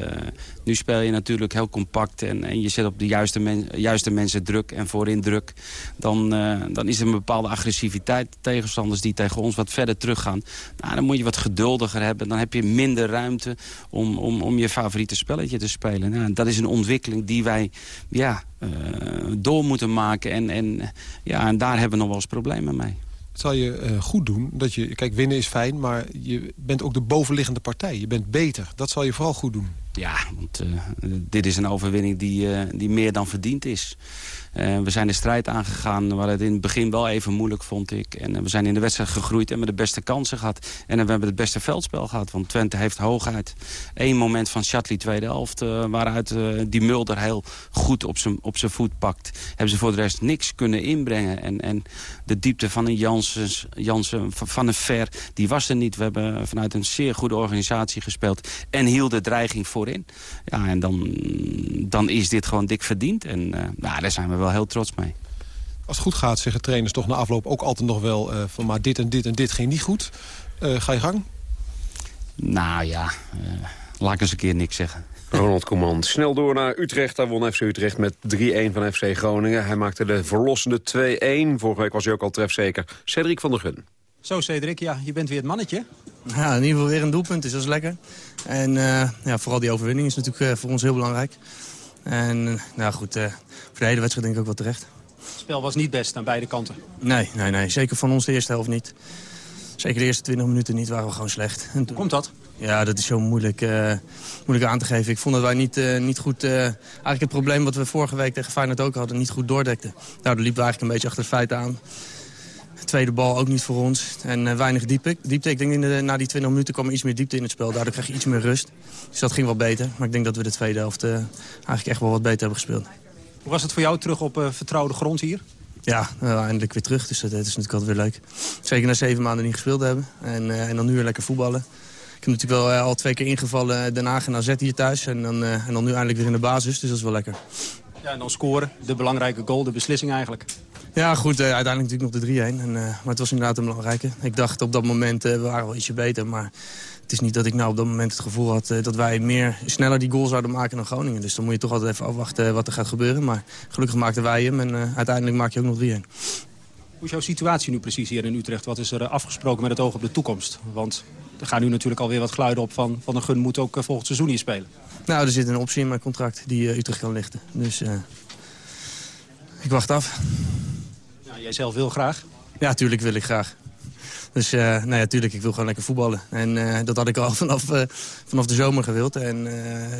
nu speel je natuurlijk heel compact en, en je zet op de juiste, juiste mensen druk en voorin druk. Dan, uh, dan is er een bepaalde agressiviteit. Tegenstanders die tegen ons wat verder teruggaan. Nou, dan moet je wat geduldiger hebben. Dan heb je minder ruimte om, om, om je favoriete spelletje te spelen. Nou, dat is een ontwikkeling die wij ja, uh, door moeten maken. En, en, ja, en daar hebben we nog wel eens problemen mee zal je uh, goed doen. Dat je, kijk, winnen is fijn, maar je bent ook de bovenliggende partij. Je bent beter. Dat zal je vooral goed doen. Ja, want uh, dit is een overwinning die, uh, die meer dan verdiend is. Uh, we zijn de strijd aangegaan waar het in het begin wel even moeilijk vond ik. En we zijn in de wedstrijd gegroeid en met de beste kansen gehad. En we hebben het beste veldspel gehad. Want Twente heeft hooguit één moment van Shatley tweede helft... waaruit die Mulder heel goed op zijn op zijn voet pakt. Hebben ze voor de rest niks kunnen inbrengen. En, en de diepte van een Jansen van een Ver, die was er niet. We hebben vanuit een zeer goede organisatie gespeeld. En hield de dreiging voorin. Ja, en dan, dan is dit gewoon dik verdiend. En uh, nou, daar zijn we wel heel trots mee. Als het goed gaat zeggen trainers toch na afloop ook altijd nog wel... Uh, van maar dit en dit en dit ging niet goed. Uh, ga je gang? Nou ja, laat ik eens een keer niks zeggen. Ronald Koeman. Snel door naar Utrecht. Daar won FC Utrecht met 3-1 van FC Groningen. Hij maakte de verlossende 2-1. Vorige week was hij ook al trefzeker. Cedric van der Gun. Zo, Cedric, ja, je bent weer het mannetje. Ja, in ieder geval weer een doelpunt, dus dat is lekker. En uh, ja, vooral die overwinning is natuurlijk uh, voor ons heel belangrijk. En uh, nou goed, voor de hele wedstrijd denk ik ook wel terecht. Het spel was niet best aan beide kanten? Nee, nee, nee. zeker van ons de eerste helft niet. Zeker de eerste 20 minuten niet, waren we gewoon slecht. En toen... Komt dat? Ja, dat is zo moeilijk, moeilijk aan te geven. Ik vond dat wij niet, niet goed... eigenlijk het probleem wat we vorige week tegen Feyenoord ook hadden, niet goed doordekten. Daardoor liepen we eigenlijk een beetje achter het feit aan. Tweede bal ook niet voor ons. En uh, weinig diepte. diepte. Ik denk in de, na die 20 minuten kwam er iets meer diepte in het spel. Daardoor krijg je iets meer rust. Dus dat ging wel beter. Maar ik denk dat we de tweede helft uh, eigenlijk echt wel wat beter hebben gespeeld. Hoe was het voor jou terug op uh, vertrouwde grond hier? Ja, eindelijk weer terug. Dus dat, dat, is natuurlijk altijd weer leuk. Zeker na zeven maanden niet gespeeld hebben. En, en dan nu weer lekker voetballen. Ik heb natuurlijk wel al twee keer ingevallen Den Haag en AZ hier thuis. En dan, en dan nu eindelijk weer in de basis. Dus dat is wel lekker. Ja, en dan scoren. De belangrijke goal, de beslissing eigenlijk. Ja, goed, uh, uiteindelijk natuurlijk nog de 3-1. Uh, maar het was inderdaad een belangrijke. Ik dacht op dat moment, uh, we waren wel ietsje beter. Maar het is niet dat ik nou op dat moment het gevoel had... dat wij meer, sneller die goal zouden maken dan Groningen. Dus dan moet je toch altijd even afwachten wat er gaat gebeuren. Maar gelukkig maakten wij hem en uiteindelijk maak je ook nog 3-1. Hoe is jouw situatie nu precies hier in Utrecht? Wat is er afgesproken met het oog op de toekomst? Want er gaan nu natuurlijk alweer wat geluiden op van... Van de Gun moet ook volgend seizoen hier spelen. Nou, er zit een optie in mijn contract die Utrecht kan lichten. Dus ik wacht af. Jij zelf wil graag? Ja, tuurlijk wil ik graag. Dus uh, nou ja, tuurlijk, ik wil gewoon lekker voetballen. En uh, dat had ik al vanaf, uh, vanaf de zomer gewild. En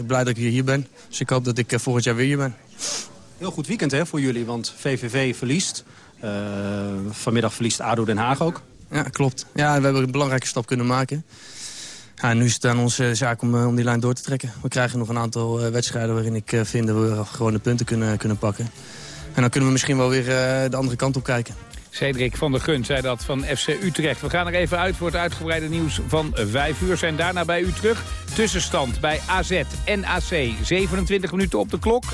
blij dat ik hier ben. Dus ik hoop dat ik volgend jaar weer hier ben. Heel goed weekend hè, voor jullie, want VVV verliest. vanmiddag verliest ADO Den Haag ook. Ja, klopt. Ja, we hebben een belangrijke stap kunnen maken. Ja, nu is het aan onze zaak om, om die lijn door te trekken. We krijgen nog een aantal wedstrijden waarin ik vind dat we gewoon de punten kunnen, kunnen pakken. En dan kunnen we misschien wel weer uh, de andere kant op kijken. Cedric van der Gun zei dat van FC Utrecht. We gaan er even uit voor het uitgebreide nieuws van 5 uur. Zijn daarna bij u terug. Tussenstand bij AZ en AC. 27 minuten op de klok. 0-0.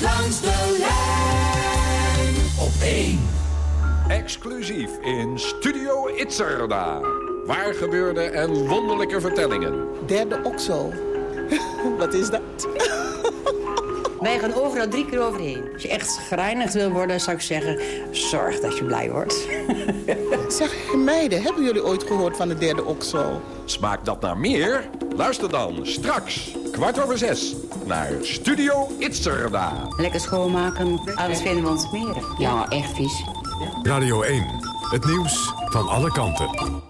langs de lijn op 1. Exclusief in Studio Itzerda. Waar gebeurde en wonderlijke vertellingen. Derde oksel. Wat is dat? Wij gaan overal drie keer overheen. Als je echt gereinigd wil worden, zou ik zeggen... zorg dat je blij wordt. zeg, meiden, hebben jullie ooit gehoord van de derde oksel? Smaakt dat naar meer? Luister dan straks, kwart over zes, naar Studio Itzerda. Lekker schoonmaken, alles vinden we ons meer. Ja, echt vies. Radio 1, het nieuws van alle kanten.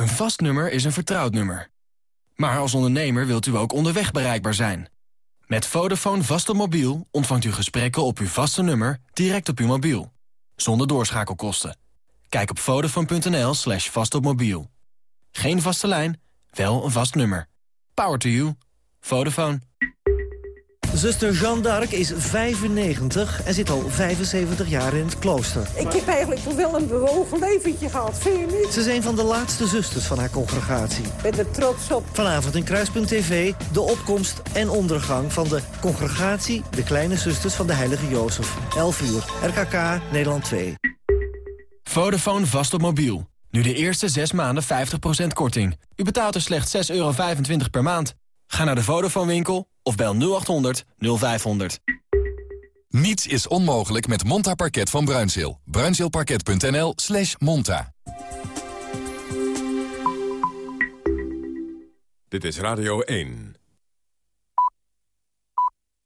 Een vast nummer is een vertrouwd nummer. Maar als ondernemer wilt u ook onderweg bereikbaar zijn. Met Vodafone vast op mobiel ontvangt u gesprekken op uw vaste nummer direct op uw mobiel. Zonder doorschakelkosten. Kijk op vodafone.nl slash vastopmobiel. Geen vaste lijn, wel een vast nummer. Power to you. Vodafone. Zuster Jeanne d'Arc is 95 en zit al 75 jaar in het klooster. Ik heb eigenlijk toch wel een bewogen leventje gehad, vind je niet? Ze is een van de laatste zusters van haar congregatie. Ik ben er trots op. Vanavond in Kruispunt TV de opkomst en ondergang van de congregatie... de Kleine Zusters van de Heilige Jozef. 11 uur, RKK, Nederland 2. Vodafone vast op mobiel. Nu de eerste 6 maanden 50% korting. U betaalt er slechts 6,25 euro per maand. Ga naar de Vodafone winkel of bel 0800 0500. Niets is onmogelijk met Monta Parket van Bruinzeel. Bruinzeelparket.nl slash monta. Dit is Radio 1.